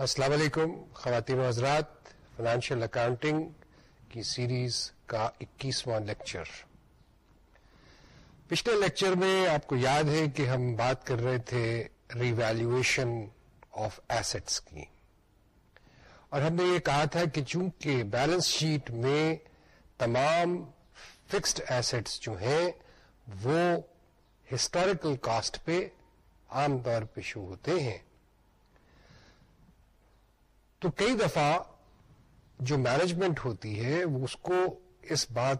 السلام علیکم، خواتین و حضرات فائنانشیل اکاؤنٹنگ کی سیریز کا اکیسواں لیکچر۔ پچھلے لیکچر میں آپ کو یاد ہے کہ ہم بات کر رہے تھے ریویلویشن آف ایسٹس کی۔ اور ہم نے یہ کہا تھا کہ چونکہ بیلنس شیٹ میں تمام فکسڈ ایسٹس جو ہیں، وہ ہسٹوریکل کاسٹ پہ عام طور پہ شو ہوتے ہیں۔ تو کئی دفعہ جو مینجمنٹ ہوتی ہے، وہ اس کو اس بات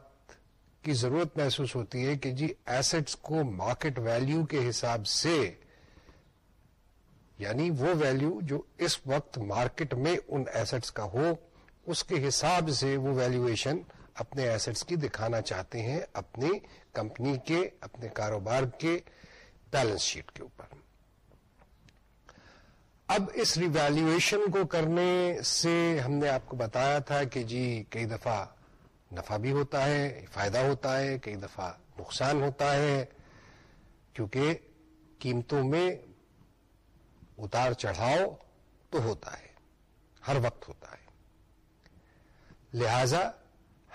کی ضرورت محسوس ہوتی ہے کہ جی ایسٹس کو مارکیٹ ویلیو کے حساب سے یعنی وہ ویلیو جو اس وقت مارکیٹ میں ان ایسٹس کا ہو، اس کے حساب سے وہ ویلیویشن اپنے ایسٹس کی دکھانا چاہتے ہیں اپنی کمپنی کے، اپنے کاروبار کے بیلنس شیٹ کے اوپر۔ اب اس ریویلویشن کو کرنے سے ہم نے آپ کو بتایا تھا کہ جی کئی دفعہ نفع بھی ہوتا ہے، فائدہ ہوتا ہے، کئی دفعہ نقصان ہوتا ہے، کیونکہ قیمتوں میں اتار چڑھاؤ تو ہوتا ہے، ہر وقت ہوتا ہے۔ لہذا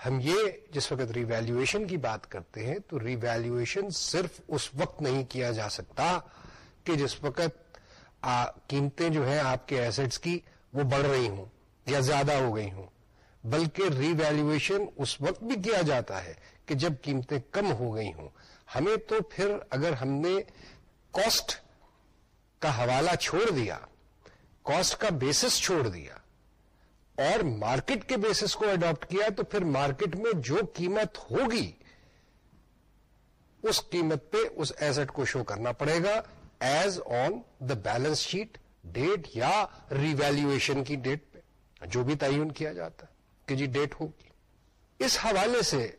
ہم یہ جس وقت ریویلویشن کی بات کرتے ہیں تو ریویلویشن صرف اس وقت نہیں کیا جا سکتا کہ جس وقت قیمتیں جو ہیں آپ کے ایسٹس کی وہ بڑھ رہی ہوں یا زیادہ ہو گئی ہوں۔ بلکہ ری ویلویشن اس وقت بھی کیا جاتا ہے کہ جب قیمتیں کم ہو گئی ہوں۔ ہمیں تو پھر اگر ہم نے کاسٹ کا حوالہ چھوڑ دیا کاسٹ کا بیسس چھوڑ دیا اور مارکیٹ کے بیسس کو اڈاپٹ کیا، تو پھر مارکیٹ میں جو قیمت ہوگی، اس قیمت پہ اس ایسٹ کو شو کرنا پڑے گا۔ As on the balance sheet date یا ریویلویشن کی ڈیٹ پہ۔ جو بھی تعین کیا جاتا ہے کہ جی ڈیٹ ہوگی۔ اس حوالے سے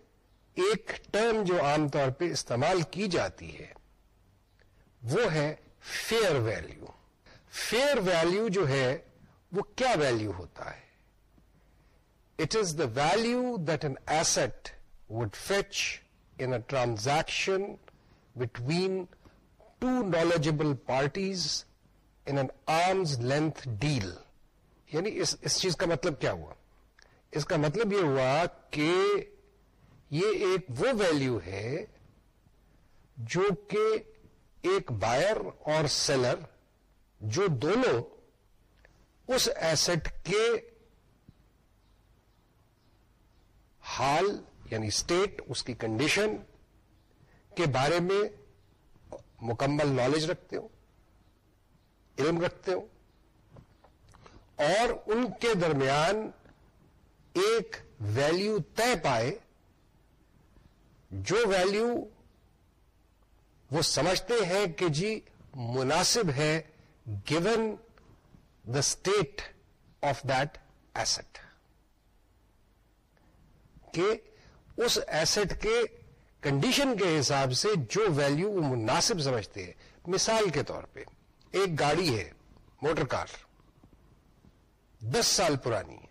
ایک ٹرم جو عام طور پہ استعمال کی جاتی ہے، وہ ہے فیئر ویلو فیئر ویلو جو ہے، وہ کیا ویلو ہوتا ہے؟ It is the value that an asset would fetch in a transaction between two knowledgeable parties in an arm's length deal یعنی اس اس چیز کا مطلب کیا ہوا؟ اس کا مطلب یہ ہوا کہ یہ ایک وہ ویلیو ہے جو کہ ایک بائر اور سیلر جو دونوں اس ایسٹ کے حال یعنی اسٹیٹ اس کی کنڈیشن کے بارے میں مکمل نالج رکھتے ہو، علم رکھتے ہو، اور ان کے درمیان ایک ویلیو طے پائے، جو ویلیو وہ سمجھتے ہیں کہ جی مناسب ہے given the state of that asset کہ اس ایسٹ کے کنڈیشن کے حساب سے جو ویلیو وہ مناسب سمجھتے ہیں۔ مثال کے طور پہ، ایک گاڑی ہے موٹر کار دس سال پرانی ہے۔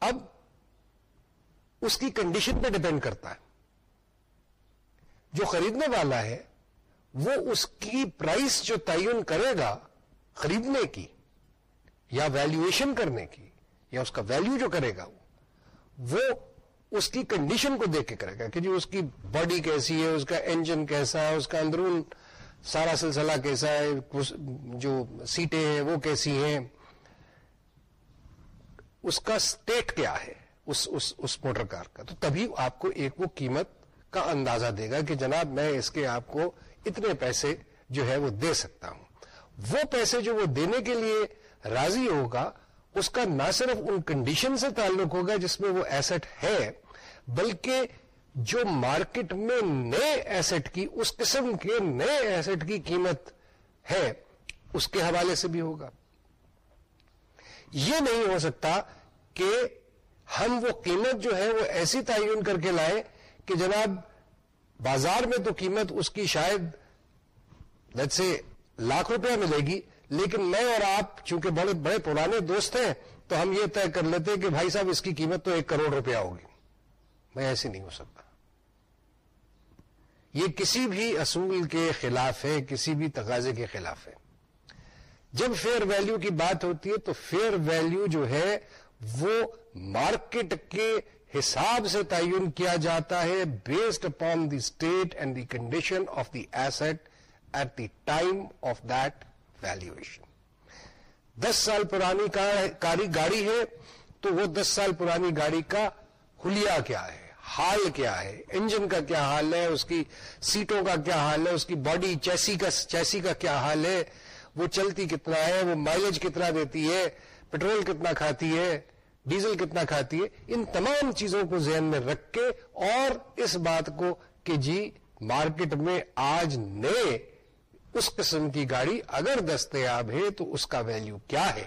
اب اس کی کنڈیشن پہ ڈپینڈ کرتا ہے۔ جو خریدنے والا ہے، وہ اس کی پرائس جو تعین کرے گا خریدنے کی یا ویلویشن کرنے کی یا اس کا ویلو جو کرے گا، وہ اس کی کنڈیشن کو دیکھ کے کرے گا کہ جی اس کی باڈی کیسی ہے اس کا انجن کیسا ہے اس کا اندرون سارا سلسلہ کیسا ہے جو سیٹیں ہیں وہ کیسی ہیں۔ اس کا اسٹیٹ کیا ہے اس اس, اس موٹر کار کا۔ تو تبھی آپ کو ایک وہ قیمت کا اندازہ دے گا کہ جناب میں اس کے آپ کو اتنے پیسے جو ہے وہ دے سکتا ہوں۔ وہ پیسے جو وہ دینے کے لیے راضی ہوگا اس کا نہ صرف ان کنڈیشن سے تعلق ہوگا جس میں وہ ایسٹ ہے بلکہ جو مارکیٹ میں نئے ایسٹ کی، اس قسم کے نئے ایسٹ کی قیمت ہے، اس کے حوالے سے بھی ہوگا۔ یہ نہیں ہو سکتا کہ ہم وہ قیمت جو ہے، وہ ایسی تعین کر کے لائیں کہ جناب بازار میں تو قیمت اس کی شاید سے لاکھ روپیہ ملے گی، لیکن میں اور آپ چونکہ بڑے بڑے پرانے دوست ہیں، تو ہم یہ طے کر لیتے ہیں کہ بھائی صاحب، اس کی قیمت تو ایک کروڑ روپیہ ہوگی۔ میں ایسے نہیں ہو سکتا۔ یہ کسی بھی اصول کے خلاف ہے، کسی بھی تقاضے کے خلاف ہے۔ جب فیئر ویلیو کی بات ہوتی ہے تو فیئر ویلیو جو ہے وہ مارکیٹ کے حساب سے تعین کیا جاتا ہے based upon the state and the condition of the asset at the time of that valuation دس سال پرانی کاری گاڑی ہے تو وہ دس سال پرانی گاڑی کا ہولیا کیا ہے؟ حال کیا ہے؟ انجن کا کیا حال ہے؟ اس کی سیٹوں کا کیا حال ہے؟ اس کی باڈی چیسی کا چیسی کا کیا حال ہے؟ وہ چلتی کتنا ہے؟ وہ مائلج کتنا دیتی ہے؟ پیٹرول کتنا کھاتی ہے؟ ڈیزل کتنا کھاتی ہے؟ ان تمام چیزوں کو ذہن میں رکھ کے اور اس بات کو کہ جی مارکیٹ میں آج نئے اس قسم کی گاڑی اگر دستیاب ہے تو اس کا ویلیو کیا ہے؟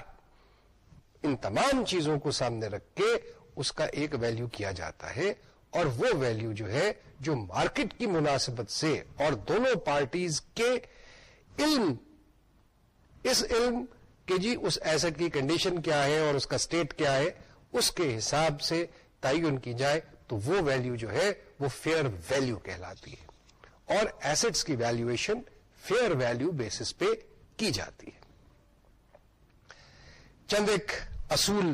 ان تمام چیزوں کو سامنے رکھ کے اس کا ایک ویلیو کیا جاتا ہے۔ اور وہ ویلیو جو ہے جو مارکیٹ کی مناسبت سے اور دونوں پارٹیز کے علم، اس علم کہ جی اس ایسٹ کی کنڈیشن کیا ہے اور اس کا سٹیٹ کیا ہے، اس کے حساب سے تعین کی جائے تو وہ ویلیو جو ہے وہ فیئر ویلیو کہلاتی ہے اور ایسٹس کی ویلیویشن فیئر ویلیو بیسس پہ کی جاتی ہے۔ چند ایک اصول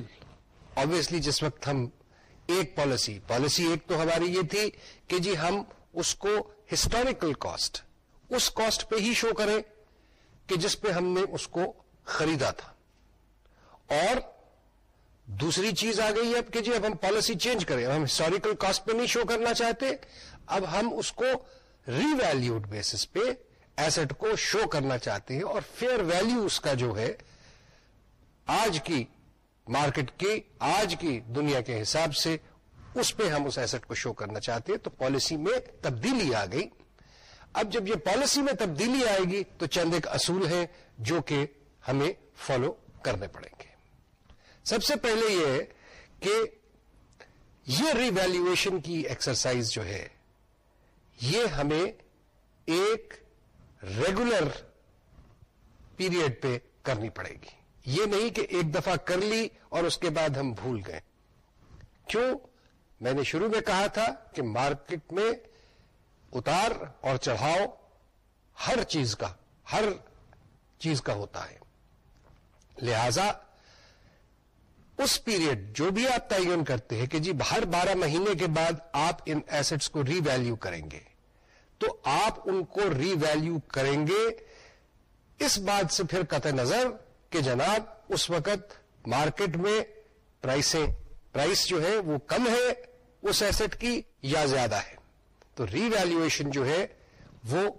آبویسلی جس وقت ہم ایک پالیسی پالیسی ایک تو ہماری یہ تھی کہ جی ہم اس کو ہسٹوریکل کاسٹ اس کاسٹ پہ ہی شو کریں کہ جس پہ ہم نے اس کو خریدا تھا. اور دوسری چیز آ گئی اب کہ جی اب ہم پالیسی چینج کریں. ہم ہسٹوریکل کاسٹ پہ نہیں شو کرنا چاہتے. اب ہم اس کو ری ویلوڈ بیسس پہ ایسٹ کو شو کرنا چاہتے ہیں اور فیئر ویلو اس کا جو ہے آج کی مارکیٹ کی، آج کی دنیا کے حساب سے اس پہ ہم اس ایسٹ کو شو کرنا چاہتے ہیں، تو پالیسی میں تبدیلی آ گئی۔ اب جب یہ پالیسی میں تبدیلی آئے گی، تو چند ایک اصول ہیں جو کہ ہمیں فالو کرنے پڑیں گے۔ سب سے پہلے یہ ہے کہ یہ ریویلویشن کی ایکسرسائز جو ہے، یہ ہمیں ایک ریگولر پیریڈ پہ کرنی پڑے گی۔ یہ نہیں کہ ایک دفعہ کر لی اور اس کے بعد ہم بھول گئے۔ کیوں؟ میں نے شروع میں کہا تھا کہ مارکیٹ میں اتار اور چڑھاؤ ہر چیز کا، ہر چیز کا ہوتا ہے۔ لہذا اس پیریڈ جو بھی آپ تعین کرتے ہیں کہ جی ہر بارہ مہینے کے بعد آپ ان ایسٹس کو ری ویلو کریں گے، تو آپ ان کو ری ویلو کریں گے۔ اس بات سے پھر قطع نظر کہ جناب، اس وقت مارکیٹ میں پرائسیں، پرائس جو ہے وہ کم ہے اس ایسٹ کی یا زیادہ ہے؟ تو ری ویلویشن جو ہے وہ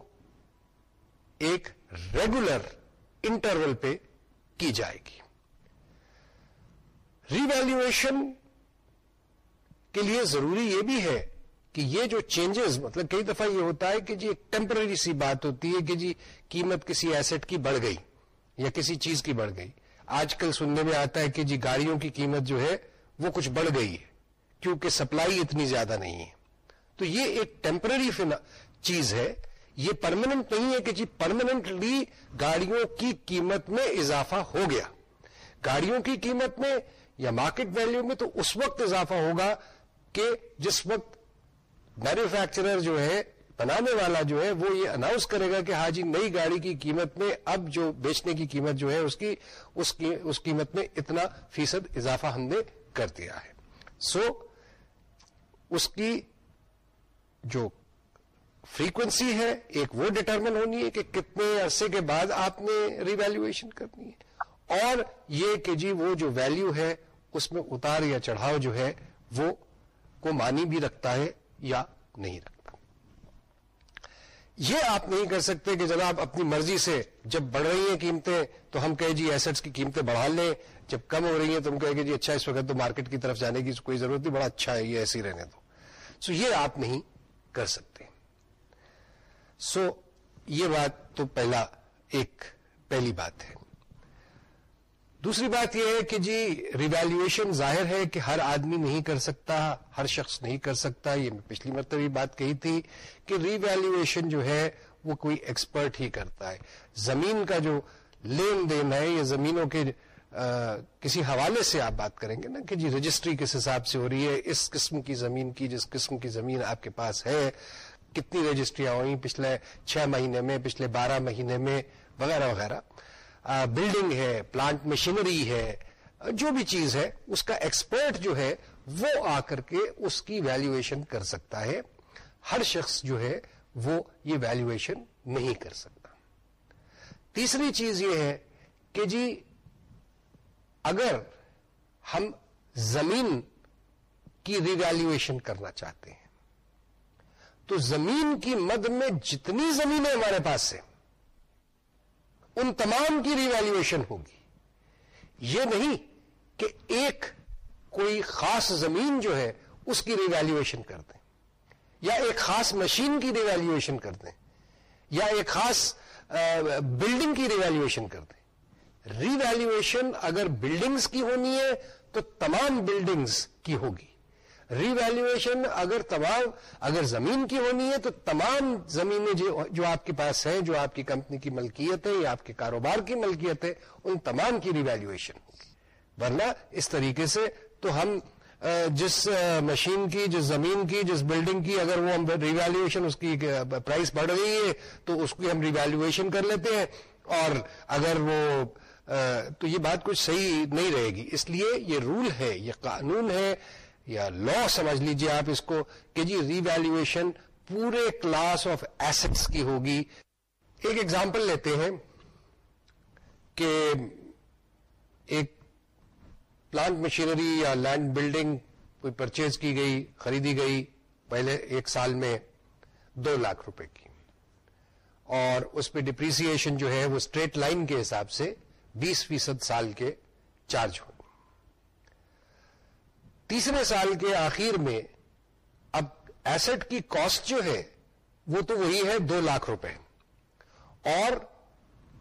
ایک ریگولر انٹرول پہ کی جائے گی۔ ری ویلویشن کے لیے ضروری یہ بھی ہے کہ یہ جو چینجز مطلب کئی دفعہ یہ ہوتا ہے کہ جی ایک ٹیمپرری سی بات ہوتی ہے کہ جی قیمت کسی ایسٹ کی بڑھ گئی۔ یا کسی چیز کی بڑھ گئی۔ آج کل سننے میں آتا ہے کہ جی گاڑیوں کی قیمت جو ہے وہ کچھ بڑھ گئی ہے، کیونکہ سپلائی اتنی زیادہ نہیں ہے۔ تو یہ ایک ٹیمپرری چیز ہے۔ یہ پرماننٹ نہیں ہے کہ جی پرماننٹلی گاڑیوں کی قیمت میں اضافہ ہو گیا۔ گاڑیوں کی قیمت میں یا مارکیٹ ویلیو میں تو اس وقت اضافہ ہوگا کہ جس وقت مینوفیکچرر جو ہے بنانے والا جو ہے وہ یہ اناؤنس کرے گا کہ ہاں جی نئی گاڑی کی قیمت میں اب جو بیچنے کی قیمت جو ہے اس کی، اس قیمت میں اتنا فیصد اضافہ ہم نے کر دیا ہے۔ سو اس کی جو فریکوینسی ہے، ایک وہ ڈٹرمن ہونی ہے کہ کتنے عرصے کے بعد آپ نے ریویلویشن کرنی ہے۔ اور یہ کہ جی وہ جو ویلیو ہے، اس میں اتار یا چڑھاؤ جو ہے، وہ کو مانی بھی رکھتا ہے یا نہیں رکھتا۔ یہ آپ نہیں کر سکتے کہ جناب اپنی مرضی سے جب بڑھ رہی ہیں قیمتیں تو ہم کہیں جی ایسٹس کی قیمتیں بڑھا لیں، جب کم ہو رہی ہیں تو ہم کہیں کہ جی اچھا اس وقت تو مارکیٹ کی طرف جانے کی کوئی ضرورت نہیں، بڑا اچھا ہے یہ ایسے ہی رہنے دو۔ سو یہ آپ نہیں کر سکتے۔ سو یہ بات تو پہلا ایک پہلی بات ہے۔ دوسری بات یہ ہے کہ جی ریویلویشن ظاہر ہے کہ ہر آدمی نہیں کر سکتا، ہر شخص نہیں کر سکتا۔ یہ میں پچھلی مرتبہ بات کہی تھی کہ ریویلویشن جو ہے، وہ کوئی ایکسپرٹ ہی کرتا ہے۔ زمین کا جو لین دین ہے، یا زمینوں کے کسی حوالے سے آپ بات کریں گے نا کہ جی رجسٹری کس حساب سے ہو رہی ہے؟ اس قسم کی زمین کی، جس قسم کی زمین آپ کے پاس ہے، کتنی رجسٹریاں ہوئی پچھلے چھ مہینے میں، پچھلے بارہ مہینے میں، وغیرہ وغیرہ۔ بلڈنگ ہے پلانٹ مشینری ہے، جو بھی چیز ہے، اس کا ایکسپرٹ جو ہے، وہ آ کر کے اس کی ویلویشن کر سکتا ہے۔ ہر شخص جو ہے، وہ یہ ویلویشن نہیں کر سکتا۔ تیسری چیز یہ ہے کہ جی اگر ہم زمین کی ریویلویشن کرنا چاہتے ہیں، تو زمین کی مد میں جتنی زمینیں ہمارے پاس سے ان تمام کی ریویلویشن ہوگی۔ یہ نہیں کہ ایک کوئی خاص زمین جو ہے اس کی ریویلویشن کر دیں، یا ایک خاص مشین کی ریویلویشن کر دیں، یا ایک خاص بلڈنگ کی ریویلویشن کر دیں۔ ریویلویشن اگر بلڈنگز کی ہونی ہے تو تمام بلڈنگز کی ہوگی۔ ریویلویشن اگر تمام اگر زمین کی ہونی ہے تو تمام زمینیں جو آپ کے پاس ہیں، جو آپ کی کمپنی کی ملکیت ہے، یا آپ کے کاروبار کی ملکیت ہے، ان تمام کی ریویلویشن ورنہ اس طریقے سے تو ہم جس مشین کی، جس زمین کی، جس بلڈنگ کی اگر وہ ہم ریویلویشن اس کی پرائز بڑھ رہی ہے، تو اس کی ہم ریویلویشن کر لیتے ہیں۔ اور اگر وہ تو یہ بات کچھ صحیح نہیں رہے گی۔ اس لیے یہ رول ہے، یہ قانون ہے یا لا سمجھ لیجیے آپ اس کو کہ جی ریویلویشن پورے کلاس آف ایسٹس کی ہوگی۔ ایک ایگزامپل لیتے ہیں کہ ایک پلانٹ مشینری یا لینڈ بلڈنگ کوئی پرچیز کی گئی، خریدی گئی پہلے ایک سال میں دو لاکھ روپے کی۔ اور اس پہ ڈپریسیشن جو ہے وہ اسٹریٹ لائن کے حساب سے بیس فیصد سال کے چارج ہو تیسرے سال کے آخر میں اب ایسٹ کی کاسٹ جو ہے وہ تو وہی ہے دو لاکھ روپے۔ اور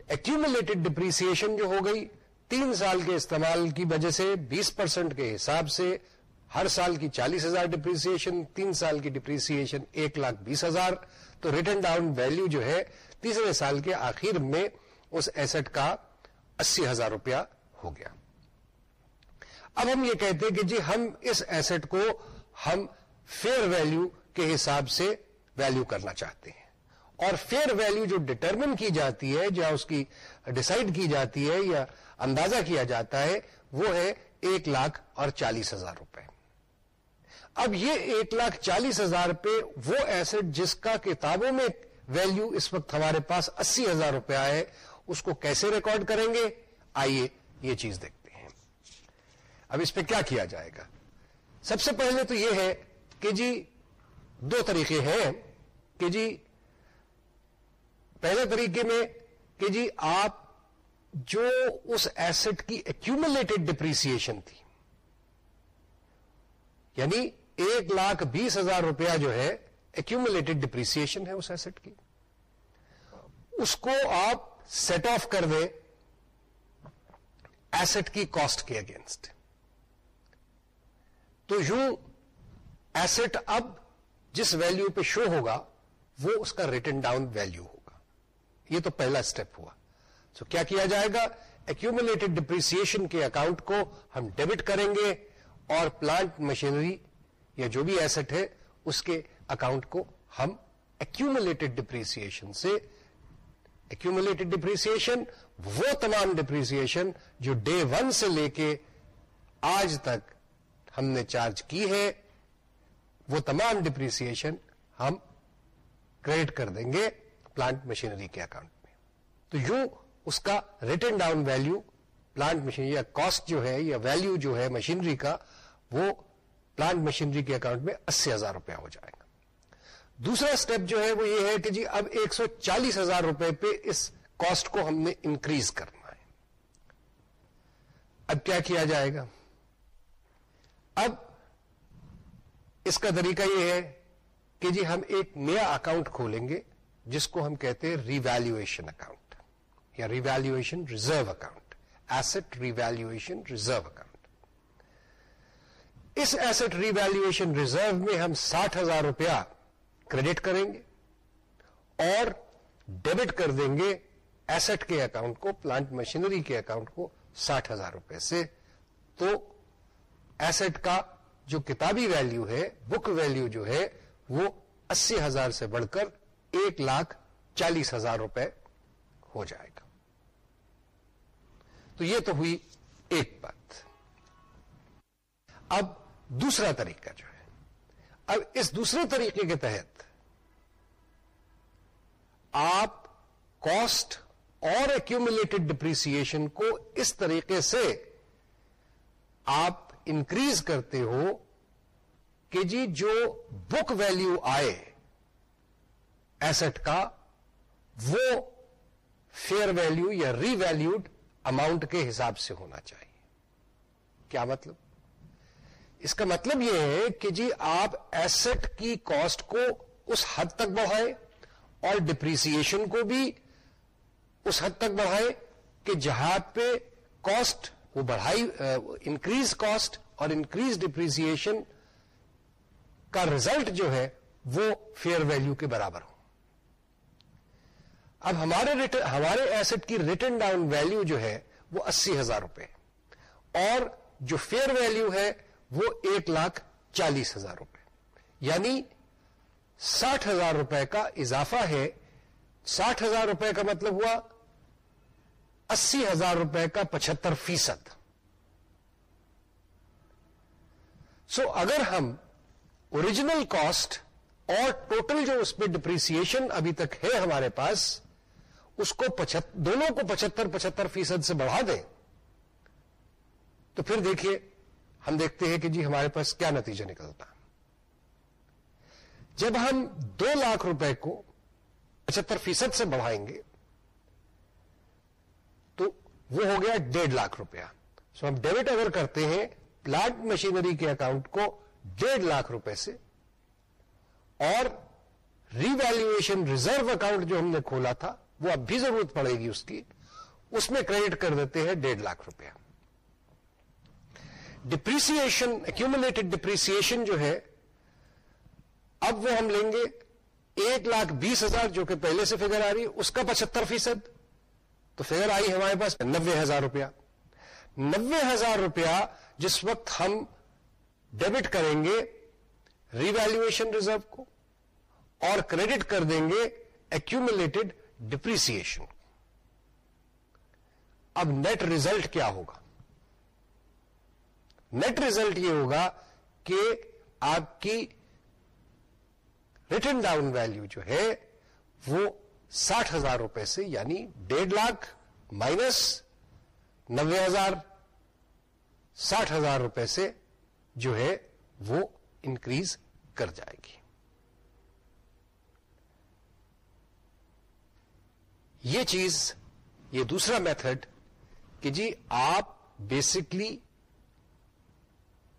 ایکومولیٹڈ ڈپریسن جو ہو گئی، تین سال کے استعمال کی وجہ سے، بیس پرسینٹ کے حساب سے ہر سال کی چالیس ہزار ڈپریسن تین سال کی ڈپریسن ایک لاکھ بیس ہزار۔ تو ریٹرن ڈاؤن ویلو جو ہے تیسرے سال کے آخر میں اس ایسٹ کا اسی ہزار روپیہ ہو گیا۔ اب ہم یہ کہتے ہیں کہ جی ہم اس ایسٹ کو ہم فیئر ویلو کے حساب سے ویلو کرنا چاہتے ہیں۔ اور فیئر ویلو جو ڈٹرمن کی جاتی ہے یا اس کی ڈسائڈ کی جاتی ہے یا اندازہ کیا جاتا ہے وہ ہے ایک لاکھ اور چالیس ہزار روپے۔ اب یہ ایک لاکھ چالیس ہزار پہ وہ ایسٹ جس کا کتابوں میں ویلو اس وقت ہمارے پاس اسی ہزار روپیہ ہے اس کو کیسے ریکارڈ کریں گے؟ آئیے یہ چیز دیکھتے اب اس پہ کیا کیا جائے گا؟ سب سے پہلے تو یہ ہے کہ جی دو طریقے ہیں کہ جی پہلے طریقے میں کہ جی آپ جو اس ایسٹ کی ایکومولیٹڈ ڈپریسن تھی یعنی ایک لاکھ بیس ہزار روپیہ جو ہے ایکومولیٹڈ ڈپریسن ہے اس ایسٹ کی۔ اس کو آپ سیٹ آف کر دیں ایسٹ کی کاسٹ کے اگینسٹ تو یوں ایسٹ اب جس ویلو پہ شو ہوگا، وہ اس کا ریٹن ڈاؤن ویلو ہوگا۔ یہ تو پہلا اسٹیپ ہوا۔ سو کیا کیا جائے گا؟ ایکومولیٹڈ ڈپریسن کے اکاؤنٹ کو ہم ڈیبٹ کریں گے اور پلانٹ مشینری یا جو بھی ایسٹ ہے، اس کے اکاؤنٹ کو ہم ایکومولیٹڈ ڈپریسن سے ایکومولیٹڈ ڈپریسن وہ تمام ڈپریسن جو ڈے ون سے لے کے آج تک ہم نے چارج کی ہے، وہ تمام ڈپریسن ہم کریڈٹ کر دیں گے پلانٹ مشینری کے اکاؤنٹ میں۔ تو یوں اس کا written down value plant machinery یا کاسٹ جو ہے یا ویلو جو ہے مشینری کا، وہ پلانٹ مشینری کے اکاؤنٹ میں اسی ہزار روپیہ ہو جائے گا۔ دوسرا اسٹیپ جو ہے وہ یہ ہے کہ جی اب ایک سو چالیس ہزار روپے پہ اس کاسٹ کو ہم نے انکریز کرنا ہے۔ اب کیا کیا جائے گا؟ اب اس کا طریقہ یہ ہے کہ جی ہم ایک نیا اکاؤنٹ کھولیں گے جس کو ہم کہتے ہیں ریویلویشن اکاؤنٹ یا revaluation reserve account asset revaluation reserve account. اس ایسٹ ریویلویشن ریزرو میں ہم ساٹھ ہزار روپیہ کریڈٹ کریں گے اور ڈیبٹ کر دیں گے ایسٹ کے اکاؤنٹ کو پلانٹ مشینری کے اکاؤنٹ کو ساٹھ ہزار روپے سے۔ تو ایسٹ کا جو کتابی ویلیو ہے بک ویلیو جو ہے، وہ اسی ہزار سے بڑھ کر ایک لاکھ چالیس ہزار روپے ہو جائے گا۔ تو یہ تو ہوئی ایک بات۔ اب دوسرا طریقہ جو ہے۔ اب اس دوسرے طریقے کے تحت آپ کاسٹ اور ایکومولیٹڈ ڈپریسن کو اس طریقے سے آپ انکریز کرتے ہو کہ جی جو بک ویلیو آئے ایسٹ کا، وہ فیئر ویلیو یا ری ویلوڈ اماؤنٹ کے حساب سے ہونا چاہیے۔ کیا مطلب؟ اس کا مطلب یہ ہے کہ جی آپ ایسٹ کی کاسٹ کو اس حد تک بڑھائیں اور ڈپریسن کو بھی اس حد تک بڑھائے کہ جہاں پہ کاسٹ وہ بڑھائی انکریز کاسٹ اور انکریز ڈپریسن کا ریزلٹ جو ہے وہ فیئر ویلو کے برابر ہو۔ اب ہمارے ہمارے ایسٹ کی ریٹرن ڈاؤن ویلو جو ہے وہ اسی ہزار روپے اور جو فیئر ویلو ہے وہ ایک لاکھ چالیس ہزار روپے یعنی ساٹھ ہزار روپے کا اضافہ ہے۔ ساٹھ ہزار روپے کا مطلب ہوا اسی ہزار روپے کا پچہتر فیصد۔ سو اگر ہم اوریجنل کاسٹ اور ٹوٹل جو اس پہ ڈپریسن ابھی تک ہے ہمارے پاس، اس کو دونوں کو پچہتر پچہتر فیصد سے بڑھا دیں، تو پھر دیکھیے، ہم دیکھتے ہیں کہ جی ہمارے پاس کیا نتیجہ نکلتا۔ جب ہم دو لاکھ روپے کو پچہتر فیصد سے بڑھائیں گے وہ ہو گیا ڈیڑھ لاکھ روپیہ۔ سو ہم ڈیبٹ اگر کرتے ہیں پلانٹ مشینری کے اکاؤنٹ کو ڈیڑھ لاکھ روپے سے اور ری ویلویشن ریزرو اکاؤنٹ جو ہم نے کھولا تھا، وہ اب بھی ضرورت پڑے گی اس کی، اس میں کریڈٹ کر دیتے ہیں ڈیڑھ لاکھ روپیہ۔ ڈپریسن ایکومولیٹڈ ڈپریسن جو ہے، اب وہ ہم لیں گے ایک لاکھ بیس ہزار جو کہ پہلے سے فگر آ رہی ہے، اس کا پچہتر فیصد۔ تو فگر آئی ہمارے پاس نبے ہزار روپیہ۔ نبے ہزار روپیہ جس وقت ہم ڈیبٹ کریں گے ریویلویشن ریزرو کو اور کریڈٹ کر دیں گے ایکومولیٹڈ ڈپریسن اب نیٹ ریزلٹ کیا ہوگا؟ نیٹ ریزلٹ یہ ہوگا کہ آپ کی ریٹرن ڈاؤن ویلو جو ہے وہ ساٹھ ہزار روپے سے یعنی ڈیڑھ لاکھ مائنس نوے ہزار ساٹھ ہزار روپے سے جو ہے وہ انکریز کر جائے گی۔ یہ چیز، یہ دوسرا میتھڈ کہ جی آپ بیسکلی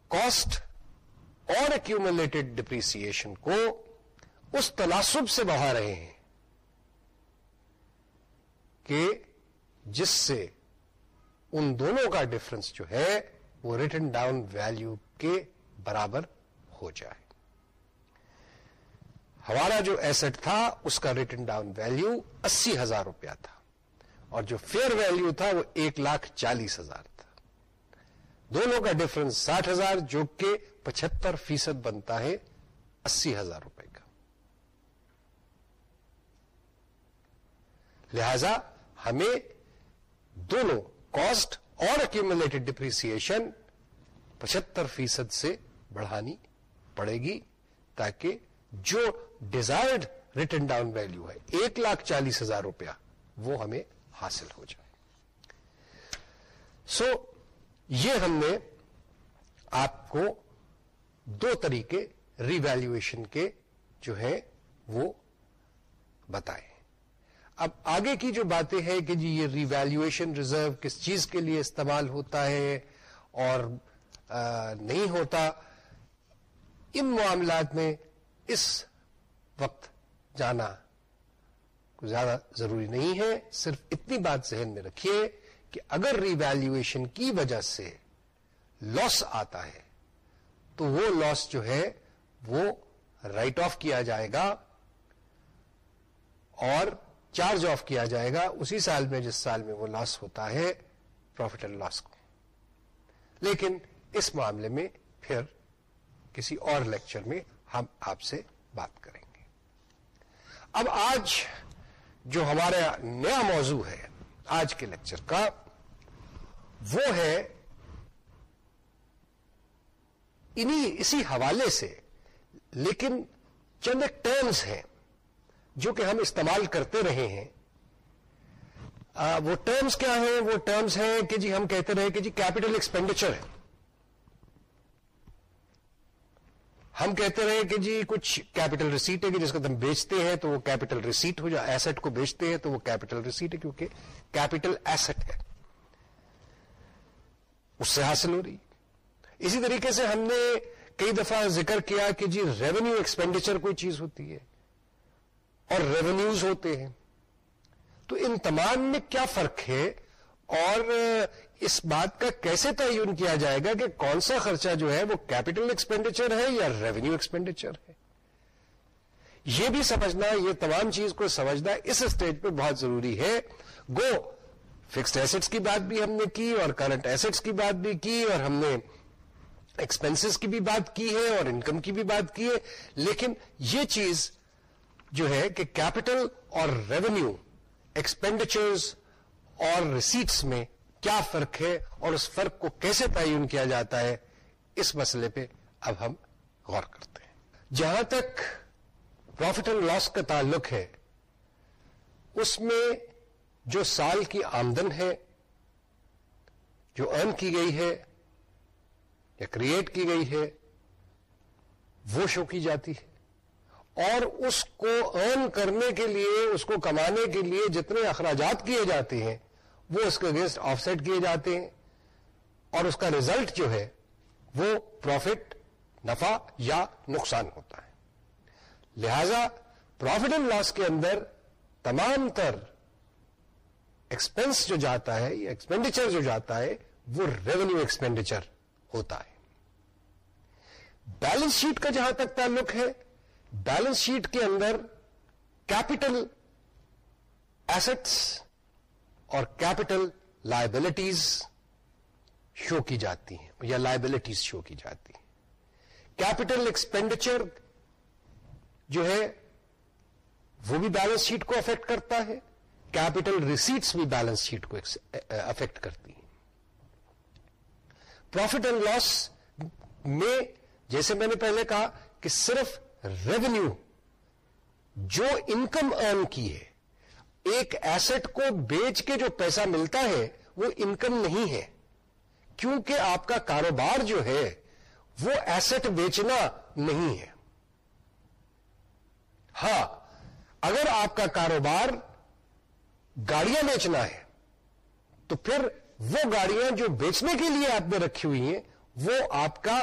کاسٹ اور ایکومولیٹڈ ڈپریسن کو اس تناسب سے بڑھا رہے ہیں۔ کہ جس سے ان دونوں کا ڈفرنس جو ہے وہ ریٹن ڈاؤن ویلو کے برابر ہو جائے۔ ہمارا جو ایسٹ تھا، اس کا ریٹن ڈاؤن ویلو اسی ہزار روپیہ تھا۔ اور جو فیئر ویلو تھا، وہ ایک لاکھ چالیس ہزار تھا۔ دونوں کا ڈفرنس ساٹھ ہزار، جو کہ پچہتر فیصد بنتا ہے اسی ہزار روپے کا۔ لہذا ہمیں دونوں کاسٹ اور ایکومولیٹڈ ڈپریسن پچہتر فیصد سے بڑھانی پڑے گی تاکہ جو ڈیزائرڈ ریٹرن ڈاؤن ویلو ہے ایک لاکھ چالیس ہزار روپیہ وہ ہمیں حاصل ہو جائے۔ سو so, یہ ہم نے آپ کو دو طریقے ریویلویشن کے جو ہے وہ بتائے۔ اب آگے کی جو باتیں ہیں کہ جی یہ ریویلویشن ریزرو کس چیز کے لیے استعمال ہوتا ہے اور نہیں ہوتا، ان معاملات میں اس وقت جانا زیادہ ضروری نہیں ہے۔ صرف اتنی بات ذہن میں رکھیے کہ اگر ریویلویشن کی وجہ سے لاس آتا ہے، تو وہ لاس جو ہے، وہ رائٹ آف کیا جائے گا اور چارج آف کیا جائے گا اسی سال میں جس سال میں وہ لاس ہوتا ہے پروفٹ اینڈ لاس کو۔ لیکن اس معاملے میں پھر کسی اور لیکچر میں ہم آپ سے بات کریں گے۔ اب آج جو ہمارا نیا موضوع ہے، آج کے لیکچر کا، وہ ہے انہی، اسی حوالے سے، لیکن چند ایک ٹرمز ہیں۔ جو کہ ہم استعمال کرتے رہے ہیں۔ آ, وہ ٹرمز کیا ہیں؟ وہ ٹرمز ہیں کہ جی ہم کہتے رہے کہ جی کیپٹل ایکسپینڈیچر ہے۔ ہم کہتے رہے کہ جی کچھ کیپٹل ریسیٹ ہے کہ جس کو ہم بیچتے ہیں تو وہ کیپٹل ریسیٹ ہو جائے ایسٹ کو بیچتے ہیں تو وہ کیپٹل ریسیٹ ہے کیونکہ کیپٹل ایسٹ ہے۔ اس سے حاصل ہو رہی۔ اسی طریقے سے ہم نے کئی دفعہ ذکر کیا کہ جی ریونیو ایکسپینڈیچر کوئی چیز ہوتی ہے۔ اور ریونیوز ہوتے ہیں۔ تو ان تمام میں کیا فرق ہے؟ اور اس بات کا کیسے تعین کیا جائے گا کہ کون سا خرچہ جو ہے وہ کیپٹل ایکسپینڈیچر ہے یا ریونیو ایکسپینڈیچر ہے؟ یہ بھی سمجھنا، یہ تمام چیز کو سمجھنا اس اسٹیج پہ بہت ضروری ہے۔ گو فکسڈ ایسٹس کی بات بھی ہم نے کی اور کرنٹ ایسٹس کی بات بھی کی اور ہم نے ایکسپینسز کی بھی بات کی ہے اور انکم کی بھی بات کی ہے۔ لیکن یہ چیز جو ہے کہ کیپٹل اور ریونیو ایکسپینڈیچرز اور ریسیٹس میں کیا فرق ہے اور اس فرق کو کیسے تعین کیا جاتا ہے، اس مسئلے پہ اب ہم غور کرتے ہیں۔ جہاں تک پروفٹ اینڈ لاس کا تعلق ہے، اس میں جو سال کی آمدن ہے، جو ارن کی گئی ہے یا کریٹ کی گئی ہے، وہ شو کی جاتی ہے۔ اور اس کو ارن کرنے کے لیے، اس کو کمانے کے لیے جتنے اخراجات کیے جاتے ہیں، وہ اس کے اگینسٹ آف سیٹ کیے جاتے ہیں۔ اور اس کا ریزلٹ جو ہے، وہ پروفٹ نفع یا نقصان ہوتا ہے۔ لہذا پروفٹ اینڈ لاس کے اندر تمام تر ایکسپینس جو جاتا ہے یا ایکسپینڈیچر جو جاتا ہے، وہ ریونیو ایکسپینڈیچر ہوتا ہے۔ بیلنس شیٹ کا جہاں تک تعلق ہے بیلنس شیٹ کے اندر کیپٹل ایسٹس اور کیپٹل لائبلٹیز شو کی جاتی ہیں، یا لائبلٹیز شو کی جاتی ہیں۔ کیپٹل ایکسپینڈیچر جو ہے، وہ بھی بیلنس شیٹ کو افیکٹ کرتا ہے کیپٹل ریسیٹس بھی بیلنس شیٹ کو افیکٹ کرتی ہیں۔ پروفٹ اینڈ لاس میں، جیسے میں نے پہلے کہا کہ صرف ریونیو جو انکم ارن کی ہے، ایک ایسٹ کو بیچ کے جو پیسہ ملتا ہے، وہ انکم نہیں ہے. کیونکہ آپ کا کاروبار جو ہے، وہ ایسٹ بیچنا نہیں ہے. ہاں اگر آپ کا کاروبار گاڑیاں بیچنا ہے، تو پھر وہ گاڑیاں جو بیچنے کے لیے آپ نے رکھی ہوئی ہیں، وہ آپ کا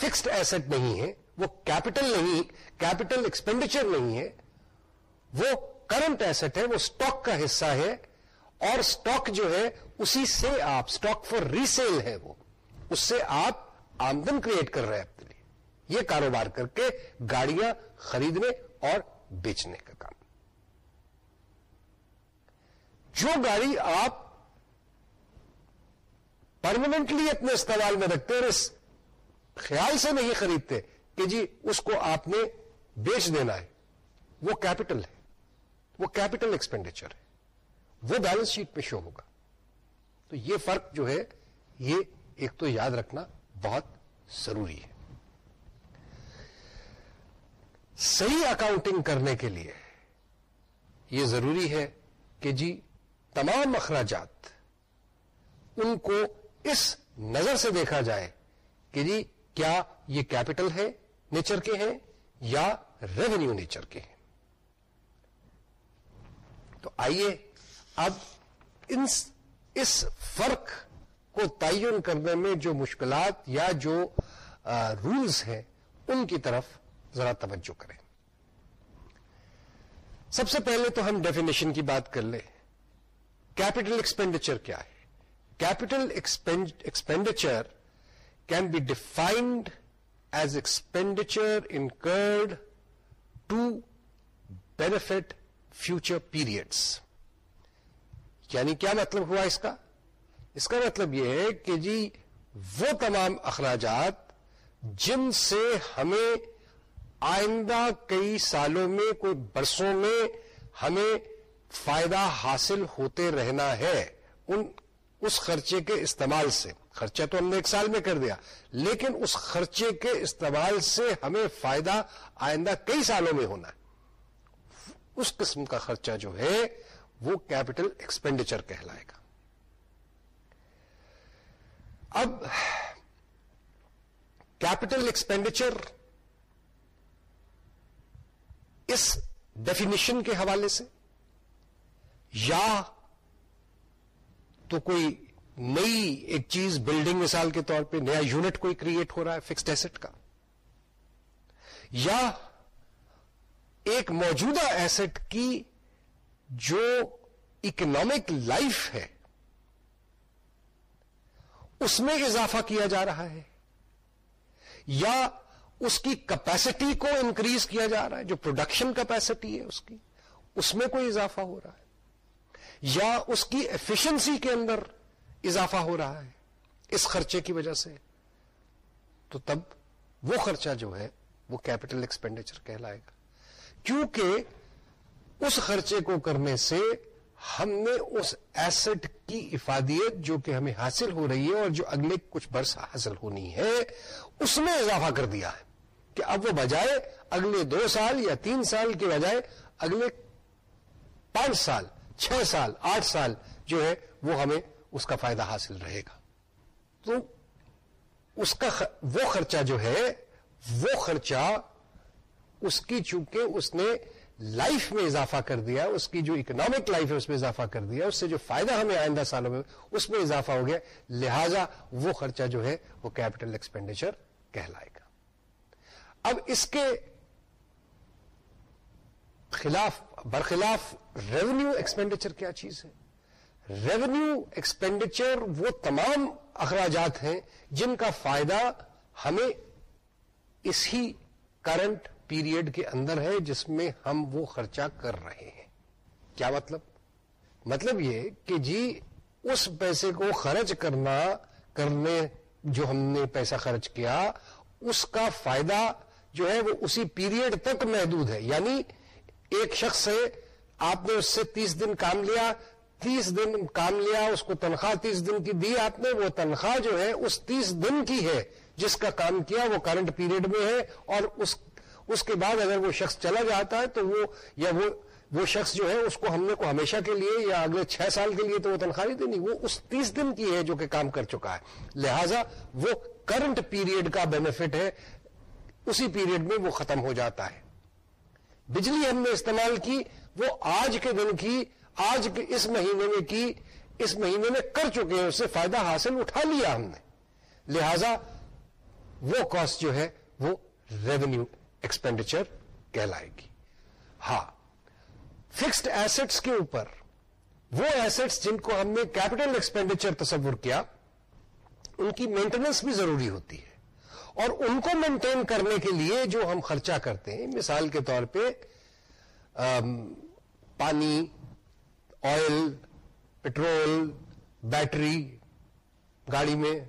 فکسڈ ایسٹ نہیں ہے وہ کیپٹل نہیں کیپٹل ایکسپینڈیچر نہیں ہے، وہ کرنٹ ایسٹ ہے، وہ اسٹاک کا حصہ ہے، اور اسٹاک جو ہے اسی سے آپ اسٹاک فار ریسیل ہے وہ، اس سے آپ آمدن کریٹ کر رہے ہیں اپنے لیے۔ یہ کاروبار کر کے گاڑیاں خریدنے اور بیچنے کا کام۔ جو گاڑی آپ پرماننٹلی اپنے استعمال میں رکھتے اور اس خیال سے نہیں خریدتے کہ جی اس کو آپ نے بیچ دینا ہے، وہ کیپٹل ہے، وہ کیپٹل ایکسپینڈیچر ہے، وہ بیلنس شیٹ پہ شو ہوگا۔ تو یہ فرق جو ہے، یہ ایک تو یاد رکھنا بہت ضروری ہے۔ صحیح اکاؤنٹنگ کرنے کے لیے یہ ضروری ہے کہ جی تمام اخراجات ان کو اس نظر سے دیکھا جائے کہ جی کیا یہ کیپٹل ہے نیچر کے ہیں یا ریونیو نیچر کے ہیں؟ تو آئیے اب ان اس فرق کو تعین کرنے میں جو مشکلات یا جو رولز ہیں، ان کی طرف ذرا توجہ کریں۔ سب سے پہلے تو ہم ڈیفینیشن کی بات کر لیں۔ کیپٹل ایکسپینڈیچر کیا ہے؟ Capital expenditure can be defined as expenditure incurred to benefit future periods یعنی کیا مطلب ہوا اس کا؟ اس کا مطلب یہ ہے کہ جی وہ تمام اخراجات جن سے ہمیں آئندہ کئی سالوں میں کوئی برسوں میں ہمیں فائدہ حاصل ہوتے رہنا ہے، ان، اس خرچے کے استعمال سے۔ خرچہ تو ہم نے ایک سال میں کر دیا، لیکن اس خرچے کے استعمال سے ہمیں فائدہ آئندہ کئی سالوں میں ہونا ہے۔ اس قسم کا خرچہ جو ہے، وہ کیپٹل ایکسپینڈیچر کہلائے گا۔ اب کیپٹل ایکسپینڈیچر اس ڈیفینیشن کے حوالے سے، یا تو کوئی نئی ایک چیز بلڈنگ مثال کے طور پہ نیا یونٹ کوئی کریٹ ہو رہا ہے فکسڈ ایسٹ کا۔ یا ایک موجودہ ایسٹ کی جو اکنامک لائف ہے، اس میں اضافہ کیا جا رہا ہے۔ یا اس کی کیپیسٹی کو انکریز کیا جا رہا ہے، جو پروڈکشن کیپیسٹی ہے اس کی، اس میں کوئی اضافہ ہو رہا ہے۔ یا اس کی ایفیشنسی کے اندر اضافہ ہو رہا ہے اس خرچے کی وجہ سے۔ تو تب وہ خرچہ جو ہے وہ کیپٹل ایکسپینڈیچر کہلائے گا۔ کیونکہ اس خرچے کو کرنے سے ہم نے اس ایسٹ کی افادیت جو کہ ہمیں حاصل ہو رہی ہے اور جو اگلے کچھ برس حاصل ہونی ہے، اس میں اضافہ کر دیا ہے کہ اب وہ بجائے اگلے دو سال یا تین سال کے بجائے اگلے پانچ سال، چھ سال، آٹھ سال جو ہے وہ ہمیں اس کا فائدہ حاصل رہے گا۔ تو اس کا وہ خرچہ جو ہے، وہ خرچہ اس کی، چونکہ اس نے لائف میں اضافہ کر دیا، اس کی جو اکنامک لائف ہے، اس میں اضافہ کر دیا، اس سے جو فائدہ ہمیں آئندہ سالوں میں، اس میں اضافہ ہو گیا۔ لہذا وہ خرچہ جو ہے، وہ کیپٹل ایکسپینڈیچر کہلائے گا۔ اب اس کے خلاف، برخلاف ریونیو ایکسپینڈیچر کیا چیز ہے؟ ریونیو ایکسپینڈیچر وہ تمام اخراجات ہیں جن کا فائدہ ہمیں اسی کرنٹ پیریڈ کے اندر ہے جس میں ہم وہ خرچہ کر رہے ہیں۔ کیا مطلب؟ مطلب یہ کہ جی اس پیسے کو خرچ کرنا، کرنے جو ہم نے پیسہ خرچ کیا، اس کا فائدہ جو ہے وہ اسی پیریڈ تک محدود ہے۔ یعنی ایک شخص سے آپ نے اس سے تیس دن کام لیا تیس دن کام لیا، اس کو تنخواہ تیس دن کی دی آپ نے، وہ تنخواہ جو ہے، اس تیس دن کی ہے، جس کا کام کیا، وہ کرنٹ پیریڈ میں ہے اور اس اس کے بعد اگر وہ شخص چلا جاتا ہے تو وہ، یا وہ وہ شخص جو ہے، اس کو ہم نے، کو ہمیشہ کے لیے یا اگلے چھ سال کے لیے تو وہ تنخواہ نہیں دینی، وہ اس تیس دن کی ہے جو کہ کام کر چکا ہے۔ لہذا وہ کرنٹ پیریڈ کا بینیفٹ ہے، اسی پیریڈ میں وہ ختم ہو جاتا ہے۔ بجلی ہم نے استعمال کی، وہ آج کے دن کی آج کے اس مہینے میں کی، اس مہینے میں کر چکے ہیں، اس سے فائدہ حاصل اٹھا لیا ہم نے۔ لہذا وہ کاسٹ جو ہے، وہ ریونیو ایکسپینڈیچر کہلائے گی۔ ہاں فکسڈ ایسٹس کے اوپر، وہ ایسٹس جن کو ہم نے کیپٹل ایکسپینڈیچر تصور کیا، ان کی مینٹیننس بھی ضروری ہوتی ہے۔ اور ان کو مینٹین کرنے کے لیے جو ہم خرچہ کرتے ہیں، مثال کے طور پہ پانی آئل، پٹرول، بیٹری، گاڑی میں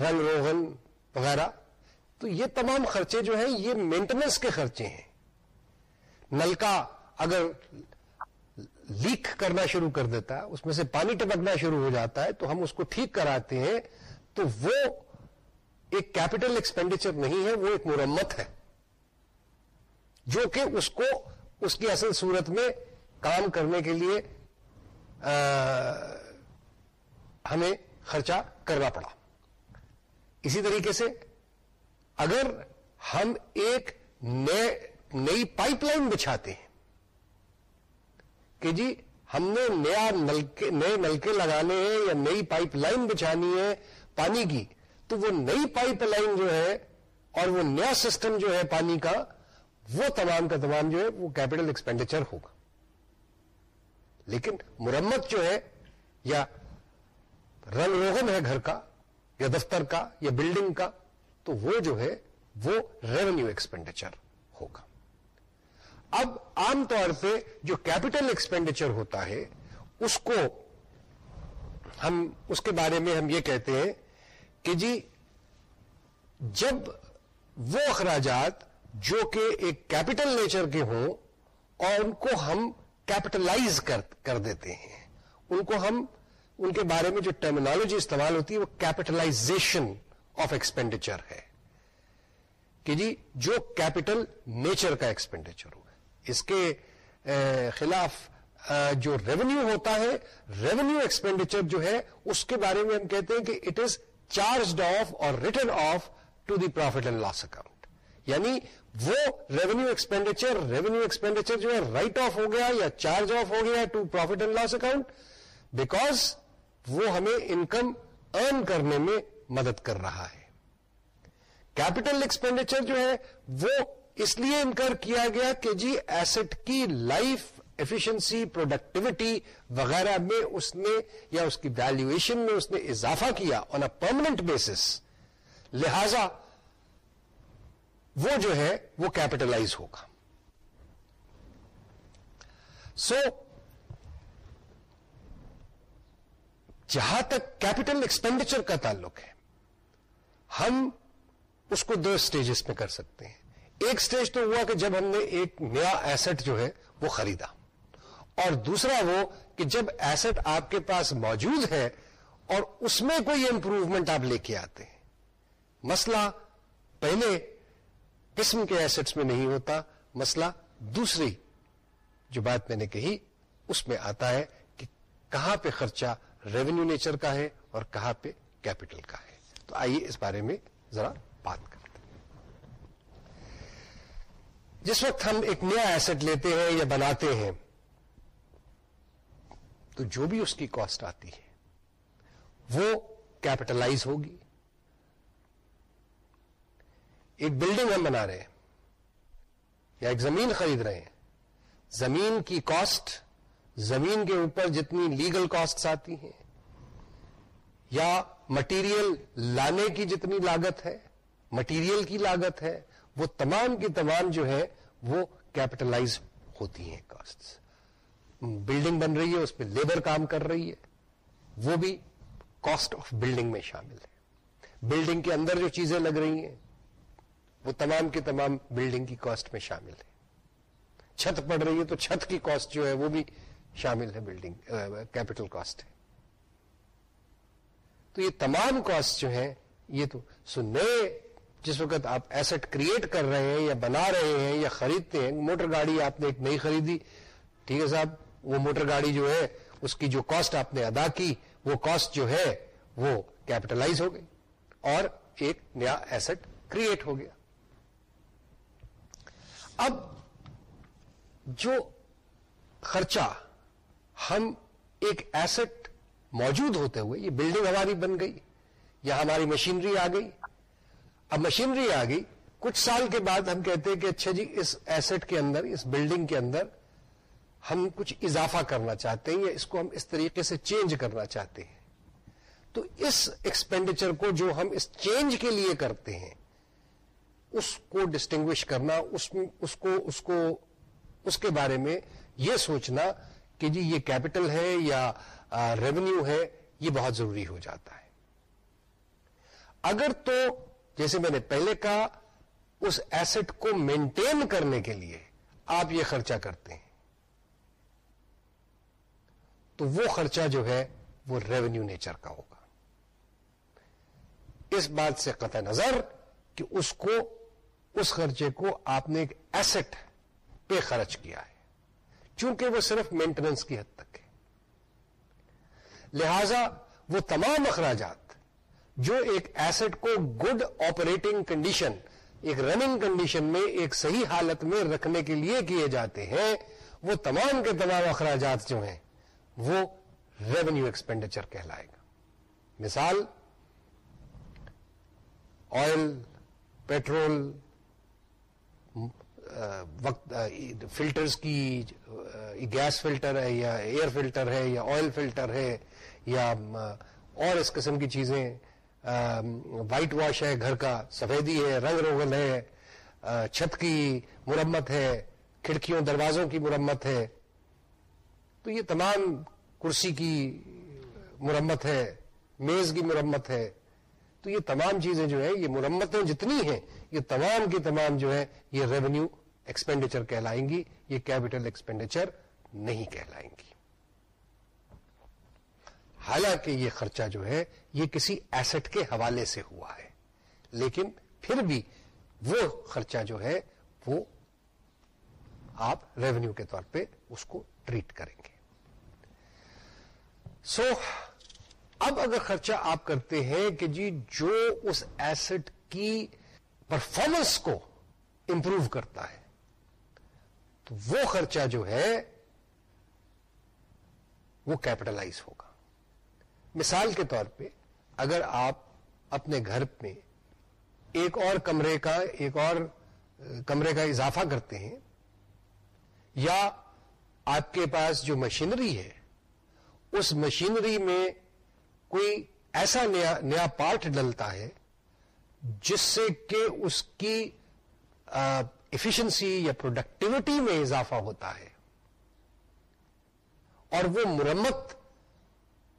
رنگ روغن وغیرہ۔ تو یہ تمام خرچے جو ہیں، یہ مینٹننس کے خرچے ہیں۔ نلکا اگر لیک کرنا شروع کر دیتا ہے، اس میں سے پانی ٹپکنا شروع ہو جاتا ہے، تو ہم اس کو ٹھیک کراتے ہیں، تو وہ ایک کیپٹل ایکسپینڈیچر نہیں ہے، وہ ایک مرمت ہے۔ جو کہ اس کو، اس کی اصل صورت میں کام کرنے کے لیے ہمیں خرچہ کرنا پڑا۔ اسی طریقے سے اگر ہم ایک نئی پائپ لائن بچھاتے ہیں، کہ جی ہم نے نیا نلکے، نئے نلکے لگانے ہیں یا نئی پائپ لائن بچھانی ہے پانی کی، تو وہ نئی پائپ لائن جو ہے اور وہ نیا سسٹم جو ہے پانی کا، وہ تمام کا تمام جو ہے وہ کیپٹل ایکسپینڈیچر ہوگا۔ لیکن مرمت جو ہے، یا رنگ روغن ہے گھر کا، یا دفتر کا، یا بلڈنگ کا، تو وہ جو ہے، وہ ریونیو ایکسپینڈیچر ہوگا۔ اب عام طور پہ جو کیپٹل ایکسپینڈیچر ہوتا ہے، اس کو ہم، اس کے بارے میں ہم یہ کہتے ہیں کہ جی جب وہ اخراجات جو کہ ایک کیپٹل نیچر کے ہوں اور ان کو ہم کیپٹلائز کر کر دیتے ہیں۔ ان کو ہم، ان کے بارے میں جو ٹرمینالوجی استعمال ہوتی ہے وہ کیپٹلائزیشن آف ایکسپینڈیچر ہے۔ کہ جی جو کیپٹل نیچر کا ایکسپینڈیچر ہوگا اس کے خلاف جو ریونیو ہوتا ہے ریونیو ایکسپینڈیچر جو ہے، اس کے بارے میں ہم کہتے ہیں کہ اٹ از چارجڈ آف اور written off to the profit and loss account یعنی وہ ریونیو ایکسپینڈیچر ریونیو ایکسپینڈیچر جو ہے رائٹ آف ہو گیا یا چارج آف ہو گیا to profit and loss account because وہ ہمیں انکم ارن کرنے میں مدد کر رہا ہے۔ کیپٹل ایکسپینڈیچر جو ہے وہ اس لیے انکر کیا گیا کہ جی ایسٹ کی لائف ایفیشنسی پروڈکٹیوٹی وغیرہ میں اس نے یا اس کی ویلویشن میں اس نے اضافہ کیا آن اے پرماننٹ بیسس لہذا وہ جو ہے وہ کیپٹلائز ہوگا۔ سو so, جہاں تک کیپٹل ایکسپینڈیچر کا تعلق ہے ہم اس کو دو اسٹیجز میں کر سکتے ہیں۔ ایک اسٹیج تو ہوا کہ جب ہم نے ایک نیا ایسٹ جو ہے وہ خریدا۔ اور دوسرا وہ کہ جب ایسٹ آپ کے پاس موجود ہے اور اس میں کوئی امپروومنٹ آپ لے کے آتے ہیں۔ مسئلہ پہلے قسم کے ایسٹس میں نہیں ہوتا۔ مسئلہ دوسری جو بات میں نے کہی، اس میں آتا ہے کہ کہاں پہ خرچہ ریونیو نیچر کا ہے اور کہاں پہ کیپٹل کا ہے۔ تو آئیے اس بارے میں ذرا بات کرتے ہیں۔ جس وقت ہم ایک نیا ایسٹ لیتے ہیں یا بناتے ہیں، تو جو بھی اس کی کاسٹ آتی ہے، وہ کیپٹلائز ہوگی۔ ایک بلڈنگ ہم بنا رہے ہیں، یا ایک زمین خرید رہے ہیں۔ زمین کی کاسٹ زمین کے اوپر جتنی لیگل کاسٹ آتی ہیں، یا مٹیریل لانے کی جتنی لاگت ہے مٹیریل کی لاگت ہے، وہ تمام کی تمام جو ہے، وہ کیپٹلائز ہوتی ہیں کاسٹ بلڈنگ بن رہی ہے، اس پہ لیبر کام کر رہی ہے۔ وہ بھی کاسٹ آف بلڈنگ میں شامل ہے۔ بلڈنگ کے اندر جو چیزیں لگ رہی ہیں وہ تمام کے تمام بلڈنگ کی کاسٹ میں شامل ہے۔ چھت پڑ رہی ہے تو چھت کی کاسٹ جو ہے وہ بھی شامل ہے بلڈنگ کیپٹل کاسٹ ہے۔ تو یہ تمام کاسٹ جو ہیں، یہ تو سو نئے جس وقت آپ ایسٹ کریٹ کر رہے ہیں یا بنا رہے ہیں یا خریدتے ہیں، موٹر گاڑی آپ نے ایک نئی خریدی، ٹھیک ہے صاحب؟ وہ موٹر گاڑی جو ہے، اس کی جو کاسٹ آپ نے ادا کی، وہ کاسٹ جو ہے، وہ کیپٹلائز ہو گئی اور ایک نیا ایسٹ کریٹ ہو گیا۔ اب جو خرچہ ہم ایک ایسٹ موجود ہوتے ہوئے، یہ بلڈنگ ہماری بن گئی، یا ہماری مشینری آ گئی۔ اب مشینری آ گئی، کچھ سال کے بعد ہم کہتے ہیں کہ اچھا جی اس ایسٹ کے اندر، اس بلڈنگ کے اندر ہم کچھ اضافہ کرنا چاہتے ہیں یا اس کو ہم اس طریقے سے چینج کرنا چاہتے ہیں۔ تو اس ایکسپینڈیچر کو جو ہم اس چینج کے لیے کرتے ہیں اس کو ڈسٹنگوش کرنا، اس اس کو اس کو، اس کے بارے میں یہ سوچنا کہ جی یہ کیپٹل ہے یا ریونیو ہے، یہ بہت ضروری ہو جاتا ہے۔ اگر تو جیسے میں نے پہلے کہا، اس ایسٹ کو مینٹین کرنے کے لیے آپ یہ خرچہ کرتے ہیں۔ تو وہ خرچہ جو ہے، وہ ریونیو نیچر کا ہوگا۔ اس بات سے قطع نظر کہ اس کو اس خرچے کو آپ نے ایک ایسٹ پہ خرچ کیا ہے۔ چونکہ وہ صرف مینٹننس کی حد تک ہے۔ لہذا وہ تمام اخراجات جو ایک ایسٹ کو گڈ آپریٹنگ کنڈیشن ایک رننگ کنڈیشن میں، ایک صحیح حالت میں رکھنے کے لیے کیے جاتے ہیں، وہ تمام کے تمام اخراجات جو ہیں، وہ ریونیو ایکسپینڈیچر کہلائے گا۔ مثال آئل پیٹرول وقت فلٹرز کی گیس فلٹر ہے یا ایئر فلٹر ہے یا آئل فلٹر ہے یا اور اس قسم کی چیزیں وائٹ واش ہے گھر کا، سفیدی ہے، رنگ روغن ہے چھت کی مرمت ہے، کھڑکیوں، دروازوں کی مرمت ہے۔ تو یہ تمام کرسی کی مرمت ہے، میز کی مرمت ہے۔ تو یہ تمام چیزیں جو ہے یہ مرمتیں جتنی ہیں، یہ تمام کی تمام جو ہے یہ ریونیو ایکسپینڈیچر کہلائیں گی یہ کیپٹل ایکسپینڈیچر نہیں کہلائیں گی۔ حالانکہ یہ خرچہ جو ہے یہ کسی ایسٹ کے حوالے سے ہوا ہے۔ لیکن پھر بھی وہ خرچہ جو ہے وہ آپ ریونیو کے طور پہ اس کو ٹریٹ کریں گے۔ سو so, اب اگر خرچہ آپ کرتے ہیں کہ جی جو اس ایسٹ کی پرفارمنس کو امپروو کرتا ہے تو وہ خرچہ جو ہے، وہ کیپٹلائز ہوگا۔ مثال کے طور پہ اگر آپ اپنے گھر میں ایک اور کمرے کا، ایک اور کمرے کا اضافہ کرتے ہیں، یا آپ کے پاس جو مشینری ہے، اس مشینری میں کوئی ایسا نیا نیا پارٹ ڈلتا ہے، جس سے کہ اس کی ایفیشنسی یا پروڈکٹیوٹی میں اضافہ ہوتا ہے۔ اور وہ مرمت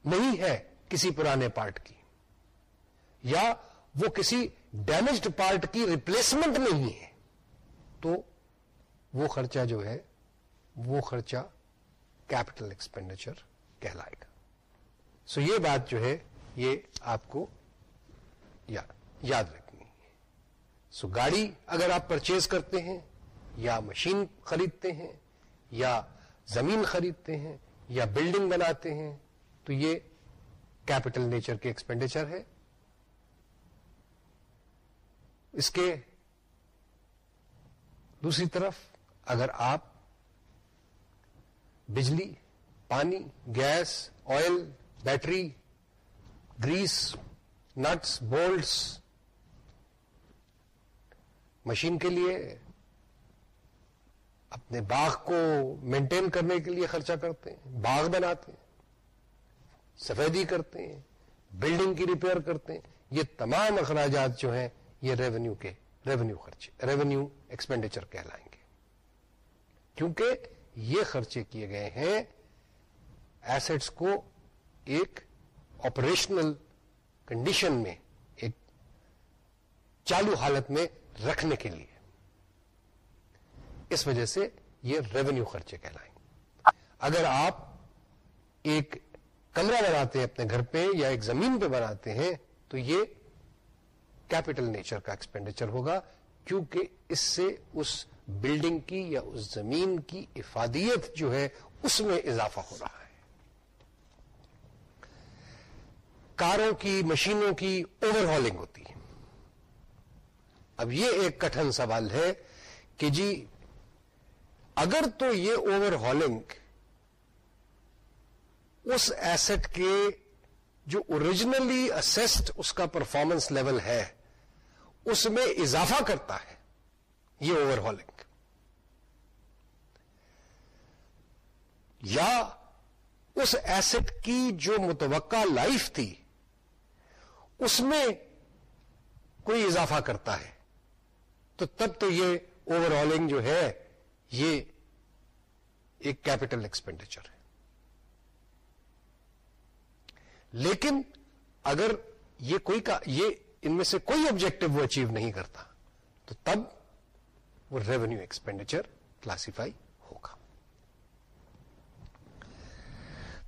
نہیں ہے کسی پرانے پارٹ کی، یا وہ کسی ڈیمیجڈ پارٹ کی ریپلیسمنٹ نہیں ہے۔ تو وہ خرچہ جو ہے، وہ خرچہ کیپٹل ایکسپینڈیچر کہلائے گا۔ سو یہ بات جو ہے، یہ آپ کو یاد رکھنی سو گاڑی اگر آپ پرچیز کرتے ہیں، یا مشین خریدتے ہیں، یا زمین خریدتے ہیں، یا بلڈنگ بناتے ہیں، تو یہ کیپٹل نیچر کے ایکسپینڈیچر ہے۔ اس کے دوسری طرف اگر آپ بجلی، پانی، gas, oil, battery, grease, nuts, bolts machine کے لیے، اپنے باغ کو مینٹین کرنے کے لیے خرچہ کرتے ہیں، باغ بناتے ہیں، سفیدی کرتے ہیں بلڈنگ کی ریپیئر کرتے ہیں۔ یہ تمام اخراجات جو ہیں، یہ ریونیو کے ریونیو خرچے ریونیو ایکسپینڈیچر کہلائیں گے۔ کیونکہ یہ خرچے کیے گئے ہیں ایسٹس کو ایک آپریشنل کنڈیشن میں، ایک چالو حالت میں رکھنے کے لیے۔ اس وجہ سے یہ ریونیو خرچے کہلائیں۔ اگر آپ ایک کمرہ بناتے ہیں اپنے گھر پہ یا ایک زمین پہ بناتے ہیں، تو یہ کیپٹل نیچر کا ایکسپینڈیچر ہوگا، کیونکہ اس سے اس بلڈنگ کی یا اس زمین کی افادیت جو ہے، اس میں اضافہ ہو رہا ہے۔ کاروں کی، مشینوں کی اوور ہالنگ ہوتی ہے۔ اب یہ ایک کٹن سوال ہے کہ جی اگر تو یہ اوور ہالنگ اس ایسٹ کے جو اوریجنلی اسسڈ اس کا پرفارمنس لیول ہے، اس میں اضافہ کرتا ہے، یہ اوور ہالنگ۔ یا اس ایسٹ کی جو متوقع لائف تھی، اس میں کوئی اضافہ کرتا ہے۔ تو تب تو یہ اوور آلنگ جو ہے، یہ ایک کیپٹل ایکسپینڈیچر ہے۔ لیکن اگر یہ کوئی کا، یہ ان میں سے کوئی آبجیکٹو وہ اچیو نہیں کرتا، تو تب وہ ریونیو ایکسپینڈیچر کلاسیفائی ہوگا۔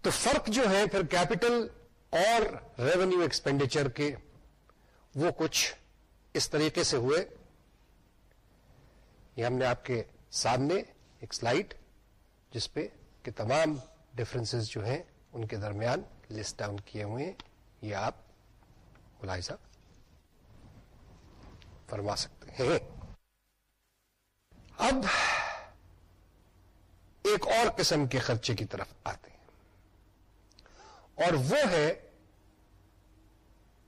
تو فرق جو ہے پھر کیپٹل اور ریونیو ایکسپینڈیچر کے، وہ کچھ اس طریقے سے ہوئے۔ یہ ہم نے آپ کے سامنے ایک سلائڈ جس پہ کہ تمام ڈفرینسز جو ہیں ان کے درمیان لسٹ ڈاؤن کیے ہوئے ہیں، یہ آپ ملاحظہ فرما سکتے ہیں۔ اب ایک اور قسم کے خرچے کی طرف آتے ہیں۔ اور وہ ہے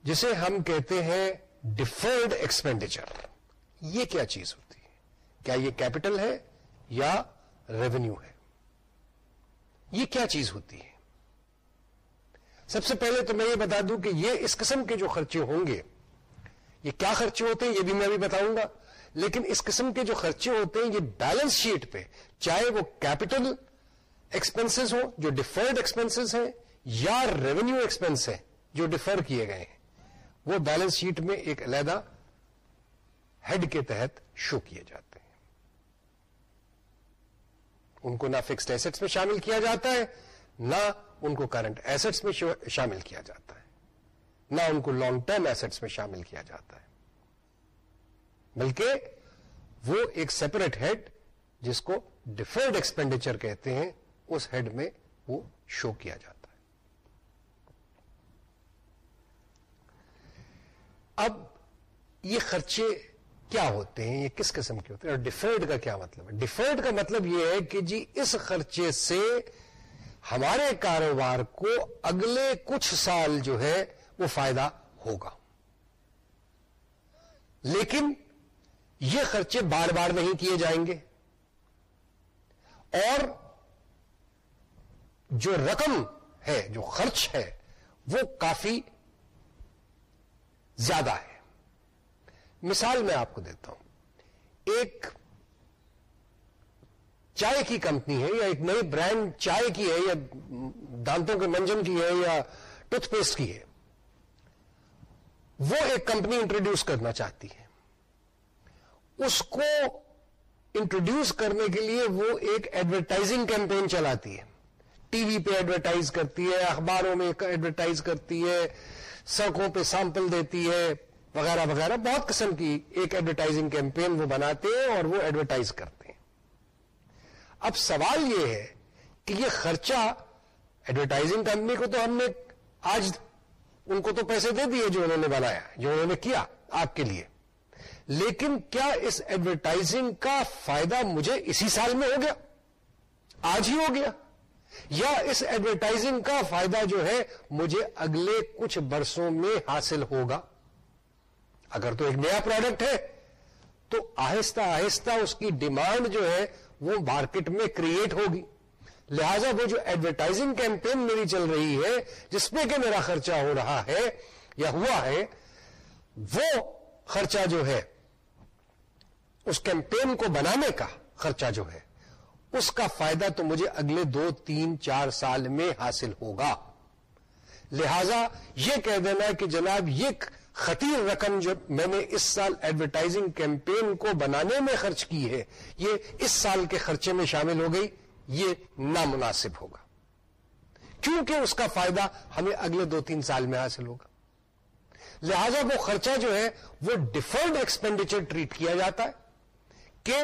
جسے ہم کہتے ہیں ڈیفرڈ ایکسپینڈیچر یہ کیا چیز ہوتی ہے؟ کیا یہ کیپٹل ہے یا ریونیو ہے؟ یہ کیا چیز ہوتی ہے؟ سب سے پہلے تو میں یہ بتا دوں کہ یہ اس قسم کے جو خرچے ہوں گے، یہ کیا خرچے ہوتے ہیں یہ بھی میں بھی بتاؤں گا، لیکن اس قسم کے جو خرچے ہوتے ہیں یہ بیلنس شیٹ پہ، چاہے وہ کیپٹل ایکسپینسز ہو جو ڈیفرڈ ایکسپینسز ہیں یا ریونیو ایکسپینس ہے جو ڈیفر کیے گئے ہیں، وہ بیلنس شیٹ میں ایک علیحدہ ہیڈ کے تحت شو کیے جاتے ہیں۔ ان کو نہ فکسڈ ایسٹس میں شامل کیا جاتا ہے، نہ ان کو کرنٹ ایسٹس میں شامل کیا جاتا ہے۔ نہ ان کو لانگ ٹرم ایسٹس میں شامل کیا جاتا ہے۔ بلکہ وہ ایک سیپریٹ ہیڈ جس کو ڈیفرڈ ایکسپینڈیچر کہتے ہیں، اس ہیڈ میں وہ شو کیا جاتا ہے۔ اب یہ خرچے کیا ہوتے ہیں؟ یہ کس قسم کے ہوتے ہیں؟ اور ڈیفرڈ کا کیا مطلب ہے؟ ڈیفرڈ کا مطلب یہ ہے کہ جی اس خرچے سے ہمارے کاروبار کو اگلے کچھ سال جو ہے وہ فائدہ ہوگا۔ لیکن یہ خرچے بار بار نہیں کیے جائیں گے۔ اور جو رقم ہے، جو خرچ ہے، وہ کافی زیادہ ہے۔ مثال میں آپ کو دیتا ہوں۔ ایک چائے کی کمپنی ہے یا ایک نئی برانڈ چائے کی ہے یا دانتوں کے منجن کی ہے یا ٹوتھ پیسٹ کی ہے، وہ ایک کمپنی انٹروڈیوس کرنا چاہتی ہے۔ اس کو انٹروڈیوس کرنے کے لیے وہ ایک ایڈورٹائزنگ کیمپین چلاتی ہے۔ ٹی وی پہ ایڈورٹائز کرتی ہے، اخباروں میں ایڈورٹائز کرتی ہے، سڑکوں پہ سیمپل دیتی ہے۔ وغیرہ وغیرہ، بہت قسم کی ایک ایڈورٹائزنگ کیمپین وہ بناتے ہیں اور وہ ایڈورٹائز کرتے ہیں۔ اب سوال یہ ہے کہ یہ خرچہ ایڈورٹائزنگ کمپنی کو تو ہم نے آج ان کو تو پیسے دے دیے جو انہوں نے بنایا، جو انہوں نے کیا آپ کے لیے۔ لیکن کیا اس ایڈورٹائزنگ کا فائدہ مجھے اسی سال میں ہو گیا؟ آج ہی ہو گیا۔ یا اس ایڈورٹائزنگ کا فائدہ جو ہے مجھے اگلے کچھ برسوں میں حاصل ہوگا؟ اگر تو ایک نیا پروڈکٹ ہے، تو آہستہ آہستہ اس کی ڈیمانڈ جو ہے، وہ مارکیٹ میں کریٹ ہوگی۔ لہذا وہ جو ایڈورٹائزنگ کیمپین میری چل رہی ہے، جس پہ کہ میرا خرچہ ہو رہا ہے یا ہوا ہے، وہ خرچہ جو ہے، اس کیمپین کو بنانے کا خرچہ جو ہے، اس کا فائدہ تو مجھے اگلے دو، تین، چار سال میں حاصل ہوگا۔ لہذا یہ کہہ دینا کہ جناب، یہ خطیر رقم جو میں نے اس سال ایڈورٹائزنگ کیمپین کو بنانے میں خرچ کی ہے، یہ اس سال کے خرچے میں شامل ہو گئی، یہ نامناسب ہوگا۔ کیونکہ اس کا فائدہ ہمیں اگلے دو تین سال میں حاصل ہوگا۔ لہذا وہ خرچہ جو ہے، وہ ڈیفرڈ ایکسپینڈیچر ٹریٹ کیا جاتا ہے کہ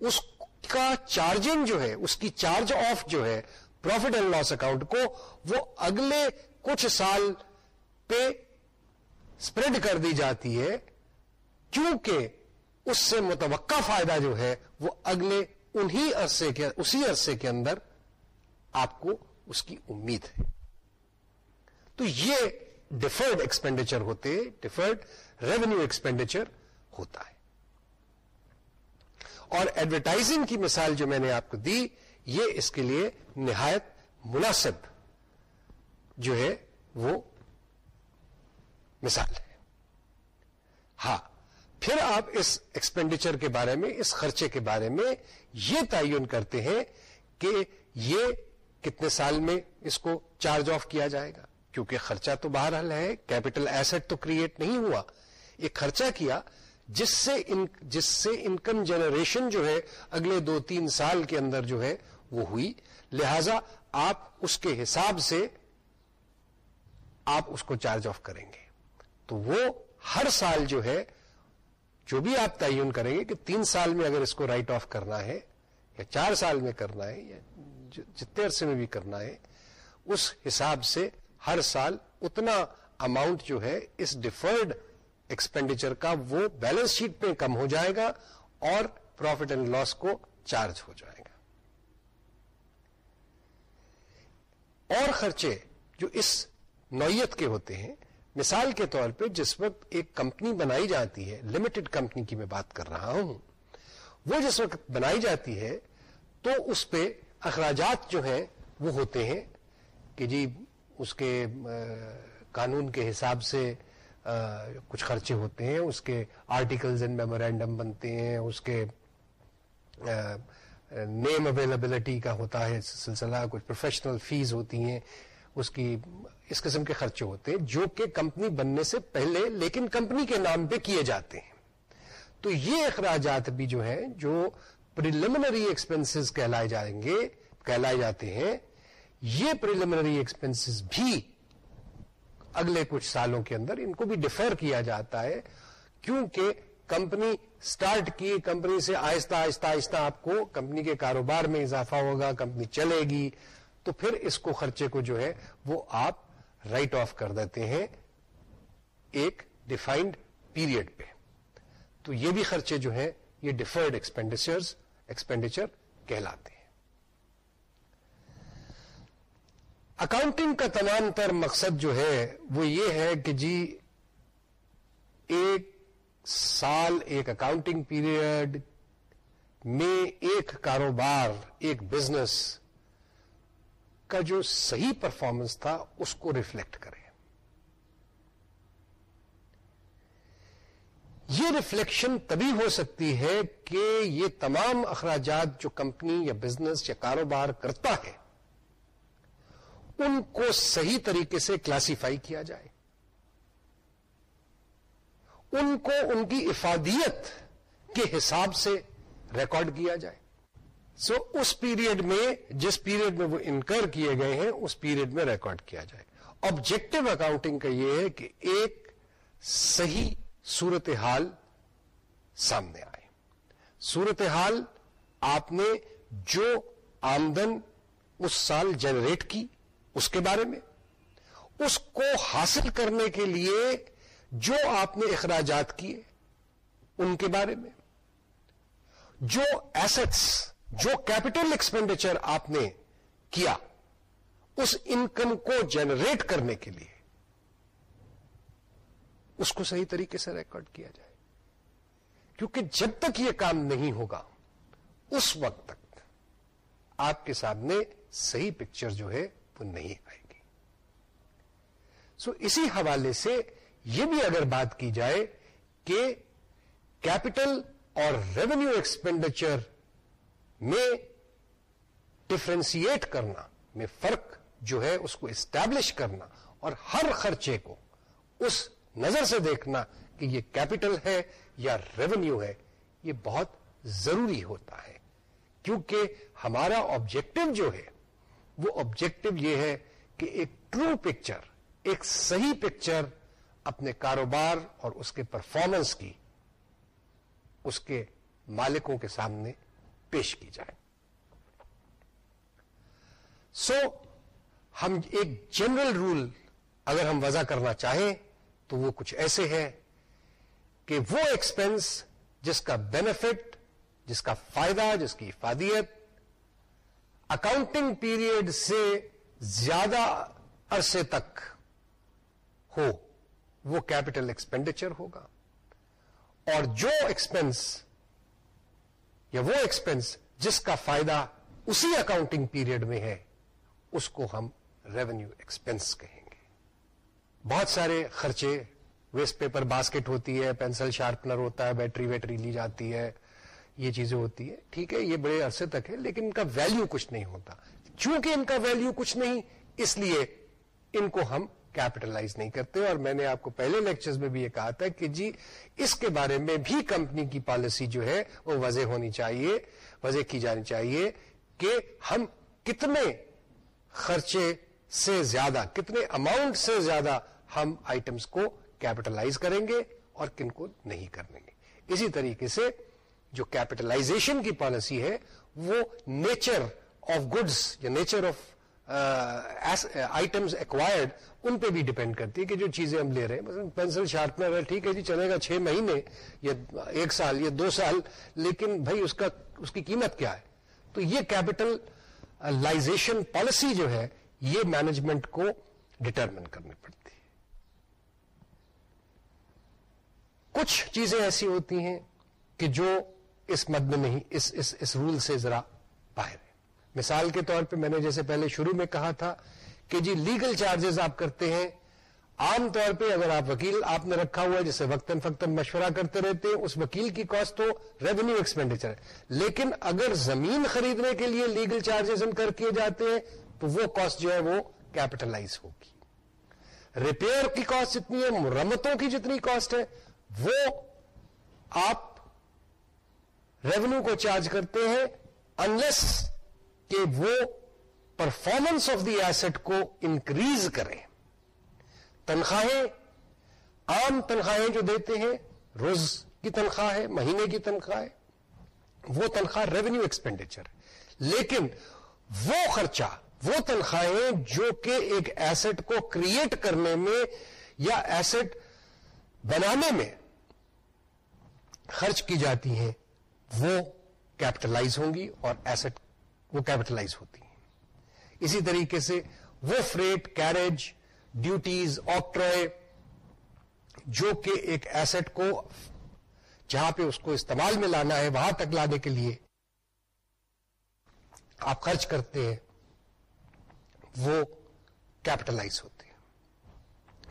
اس کا چارجنگ جو ہے، اس کی چارج آف جو ہے پروفٹ اینڈ لاس اکاؤنٹ کو وہ اگلے کچھ سال پہ اسپریڈ کر دی جاتی ہے، کیونکہ اس سے متوقع فائدہ جو ہے، وہ اگلے انہی عرصے کے، اسی عرصے کے اندر آپ کو اس کی امید ہے۔ تو یہ ڈیفرڈ ایکسپینڈیچر ہوتے ڈیفرڈ ریونیو ایکسپینڈیچر ہوتا ہے۔ اور ایڈورٹائزنگ کی مثال جو میں نے آپ کو دی، یہ اس کے لیے نہایت مناسب جو ہے، وہ مثال ہے ہاں پھر آپ اس ایکسپینڈیچر کے بارے میں، اس خرچے کے بارے میں یہ تعین کرتے ہیں کہ یہ کتنے سال میں اس کو چارج آف کیا جائے گا۔ کیونکہ خرچہ تو باہر ہے کیپٹل ایسٹ تو کریٹ نہیں ہوا۔ ایک خرچہ کیا جس سے ان، جس سے انکم جنریشن جو ہے اگلے دو تین سال کے اندر جو ہے وہ ہوئی۔ لہذا آپ اس کے حساب سے آپ اس کو چارج آف کریں گے۔ تو وہ ہر سال جو ہے، جو بھی آپ تعین کریں گے کہ تین سال میں اگر اس کو رائٹ آف کرنا ہے، یا چار سال میں کرنا ہے، یا جتنے عرصے میں بھی کرنا ہے، اس حساب سے ہر سال اتنا اماؤنٹ جو ہے، اس ڈیفرڈ ایکسپینڈیچر کا وہ بیلنس شیٹ پہ کم ہو جائے گا اور پروفٹ اینڈ لاس کو چارج ہو جائے گا۔ اور خرچے جو اس نوعیت کے ہوتے ہیں مثال کے طور پہ جس وقت ایک کمپنی بنائی جاتی ہے لمیٹڈ کمپنی کی میں بات کر رہا ہوں، وہ جس وقت بنائی جاتی ہے تو اس پہ اخراجات جو ہیں وہ ہوتے ہیں کہ جی اس کے قانون کے حساب سے کچھ خرچے ہوتے ہیں، اس کے آرٹیکلز اینڈ میمورینڈم بنتے ہیں، اس کے نیم اویلیبلٹی کا ہوتا ہے، سلسلہ، کچھ پروفیشنل فیس ہوتی ہیں، اس کی اس قسم کے خرچے ہوتے ہیں جو کہ کمپنی بننے سے پہلے لیکن کمپنی کے نام پہ کیے جاتے ہیں۔ تو یہ اخراجات بھی جو ہیں، جو پریلیمنری ایکسپنسز کہلائے جائیں گے، کہلائے جاتے ہیں، یہ پریلیمنری ایکسپنسز بھی اگلے کچھ سالوں کے اندر ان کو بھی ڈیفر کیا جاتا ہے، کیونکہ کمپنی سٹارٹ کی، کمپنی سے آہستہ آہستہ آہستہ آپ کو کمپنی کے کاروبار میں اضافہ ہوگا، کمپنی چلے گی، تو پھر اس کو خرچے کو جو ہے وہ آپ رائٹ آف کر دیتے ہیں ایک ڈیفائنڈ پیریڈ پہ۔ تو یہ بھی خرچے جو ہیں، یہ ڈیفرڈ ایکسپینڈیچر ایکسپینڈیچر کہلاتے ہیں۔ اکاؤنٹنگ کا تمام تر مقصد جو ہے، وہ یہ ہے کہ جی ایک سال، ایک اکاؤنٹنگ پیریڈ میں ایک کاروبار، ایک بزنس کا جو صحیح پرفارمنس تھا، اس کو ریفلیکٹ کرے یہ ریفلیکشن تبھی ہو سکتی ہے کہ یہ تمام اخراجات جو کمپنی یا بزنس یا کاروبار کرتا ہے، ان کو صحیح طریقے سے کلاسیفائی کیا جائے۔ ان کو ان کی افادیت کے حساب سے ریکارڈ کیا جائے۔ سو so, اس پیریڈ میں جس پیریڈ میں وہ انکر کیے گئے ہیں اس پیریڈ میں ریکارڈ کیا جائے۔ آبجیکٹو اکاؤنٹنگ کا یہ ہے کہ ایک صحیح صورت حال سامنے آئے۔ صورت حال آپ نے جو آمدن اس سال جنریٹ کی اس کے بارے میں اس کو حاصل کرنے کے لیے جو آپ نے اخراجات کیے ان کے بارے میں جو ایسٹس جو کیپٹل ایکسپینڈیچر آپ نے کیا اس انکم کو جنریٹ کرنے کے لیے اس کو صحیح طریقے سے ریکارڈ کیا جائے۔ کیونکہ جب تک یہ کام نہیں ہوگا اس وقت تک آپ کے سامنے صحیح پکچر جو ہے وہ نہیں آئے گی۔ سو so, اسی حوالے سے یہ بھی اگر بات کی جائے کہ کیپٹل اور ریونیو ایکسپینڈیچر میں ڈفرینسیٹ کرنا، میں فرق جو ہے اس کو اسٹیبلش کرنا اور ہر خرچے کو اس نظر سے دیکھنا کہ یہ کیپٹل ہے یا ریونیو ہے، یہ بہت ضروری ہوتا ہے۔ کیونکہ ہمارا آبجیکٹو جو ہے، وہ آبجیکٹو یہ ہے کہ ایک ٹرو پکچر ایک صحیح پکچر اپنے کاروبار اور اس کے پرفارمنس کی، اس کے مالکوں کے سامنے پیش کی جائے۔ سو so, ہم ایک جنرل رول اگر ہم وضع کرنا چاہیں تو وہ کچھ ایسے ہے کہ وہ ایکسپینس جس کا بینیفٹ جس کا فائدہ جس کی افادیت اکاؤنٹنگ پیریڈ سے زیادہ عرصے تک ہو وہ کیپٹل ایکسپینڈیچر ہوگا۔ اور جو ایکسپینس یا وہ ایکسپینس جس کا فائدہ اسی اکاؤنٹنگ پیریڈ میں ہے، اس کو ہم ریونیو ایکسپینس کہیں گے۔ بہت سارے خرچے ویسٹ پیپر باسکٹ ہوتی ہے پینسل شارپنر ہوتا ہے بیٹری ویٹری لی جاتی ہے، یہ چیزیں ہوتی ہے ٹھیک ہے، یہ بڑے عرصے تک ہے، لیکن ان کا ویلیو کچھ نہیں ہوتا۔ چونکہ ان کا ویلیو کچھ نہیں، اس لیے ان کو ہم کیپٹلائز نہیں کرتے اور میں نے آپ کو پہلے لیکچرز میں بھی یہ کہا تھا کہ جی اس کے بارے میں بھی کمپنی کی پالیسی جو ہے، وہ وضع ہونی چاہیے وضع کی جانی چاہیے کہ ہم کتنے خرچے سے زیادہ، کتنے اماؤنٹ سے زیادہ ہم آئٹمس کو کیپٹلائز کریں گے اور کن کو نہیں کریں گے۔ اسی طریقے سے جو کیپٹلائزیشن کی پالیسی ہے، وہ نیچر آف گڈس یا نیچر آف آئٹمس ایکوائرڈ ان پہ بھی ڈپینڈ کرتی ہے کہ جو چیزیں ہم لے رہے ہیں۔ مثلا پینسل شارپنر ہے ٹھیک ہے جی چلے گا چھ مہینے یا ایک سال یا دو سال لیکن بھائی اس کا اس کی قیمت کیا ہے؟ تو یہ کیپٹل لائزیشن پالیسی جو ہے یہ مینجمنٹ کو ڈٹرمن کرنی پڑتی ہے۔ کچھ چیزیں ایسی ہوتی ہیں کہ جو اس مد میں نہیں اس اس, اس رول سے ذرا باہر۔ مثال کے طور پہ میں نے جیسے پہلے شروع میں کہا تھا کہ جی لیگل چارجز آپ کرتے ہیں، عام طور پہ اگر آپ وکیل آپ نے رکھا ہوا ہے جسے وقتاً فقتاً مشورہ کرتے رہتے ہیں، اس وکیل کی کاسٹ تو ریونیو ایکسپینڈیچر ہے۔ لیکن اگر زمین خریدنے کے لیے لیگل چارجز انکر کیے جاتے ہیں، تو وہ کاسٹ جو ہے وہ کیپٹلائز ہوگی۔ ریپیئر کی کاسٹ جتنی ہے، مرمتوں کی جتنی کاسٹ ہے، وہ آپ ریونیو کو چارج کرتے ہیں انلیس کہ وہ پرفارمنس آف دی ایسٹ کو انکریز کریں۔ تنخواہیں عام تنخواہیں جو دیتے ہیں، روز کی تنخواہ ہے، مہینے کی تنخواہ ہے، وہ تنخواہ ریونیو ایکسپینڈیچر لیکن وہ خرچہ، وہ تنخواہیں جو کہ ایک ایسٹ کو کریٹ کرنے میں یا ایسٹ بنانے میں خرچ کی جاتی ہیں، وہ کیپٹلائز ہوں گی اور ایسٹ وہ کیپٹلائز ہوتی ہیں۔ اسی طریقے سے وہ فریٹ کیریج ڈیوٹیز آکٹروئے جو کہ ایک ایسٹ کو جہاں پہ اس کو استعمال میں لانا ہے، وہاں تک لانے کے لیے آپ خرچ کرتے ہیں، وہ کیپٹلائز ہوتے ہیں۔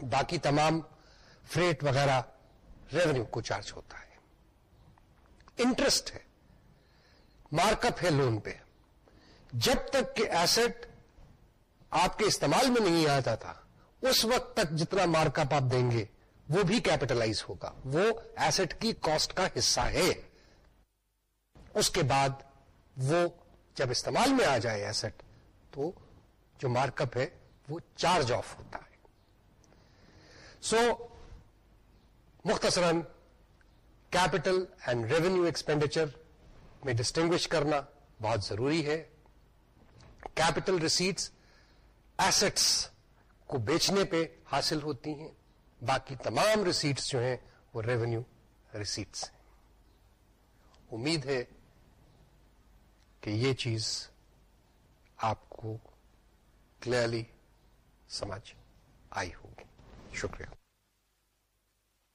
باقی تمام فریٹ وغیرہ ریونیو کو چارج ہوتا ہے۔ انٹرسٹ ہے۔ مارک اپ ہے لون پہ۔ جب تک کہ ایسٹ آپ کے استعمال میں نہیں آتا تھا، اس وقت تک جتنا مارک اپ آپ دیں گے، وہ بھی کیپٹلائز ہوگا۔ وہ ایسٹ کی کاسٹ کا حصہ ہے۔ اس کے بعد وہ جب استعمال میں آ جائے ایسٹ تو جو مارک اپ ہے، وہ چارج آف ہوتا ہے۔ سو مختصراً کیپٹل اینڈ ریونیو ایکسپینڈیچر میں ڈسٹنگوش کرنا بہت ضروری ہے۔ کیپٹل ریسیٹس ایسٹس کو بیچنے پہ حاصل ہوتی ہیں۔ باقی تمام ریسیٹس جو ہیں، وہ ریونیو ریسیٹس ہیں۔ امید ہے کہ یہ چیز آپ کو کلیئرلی سمجھ آئی ہوگی۔ شکریہ۔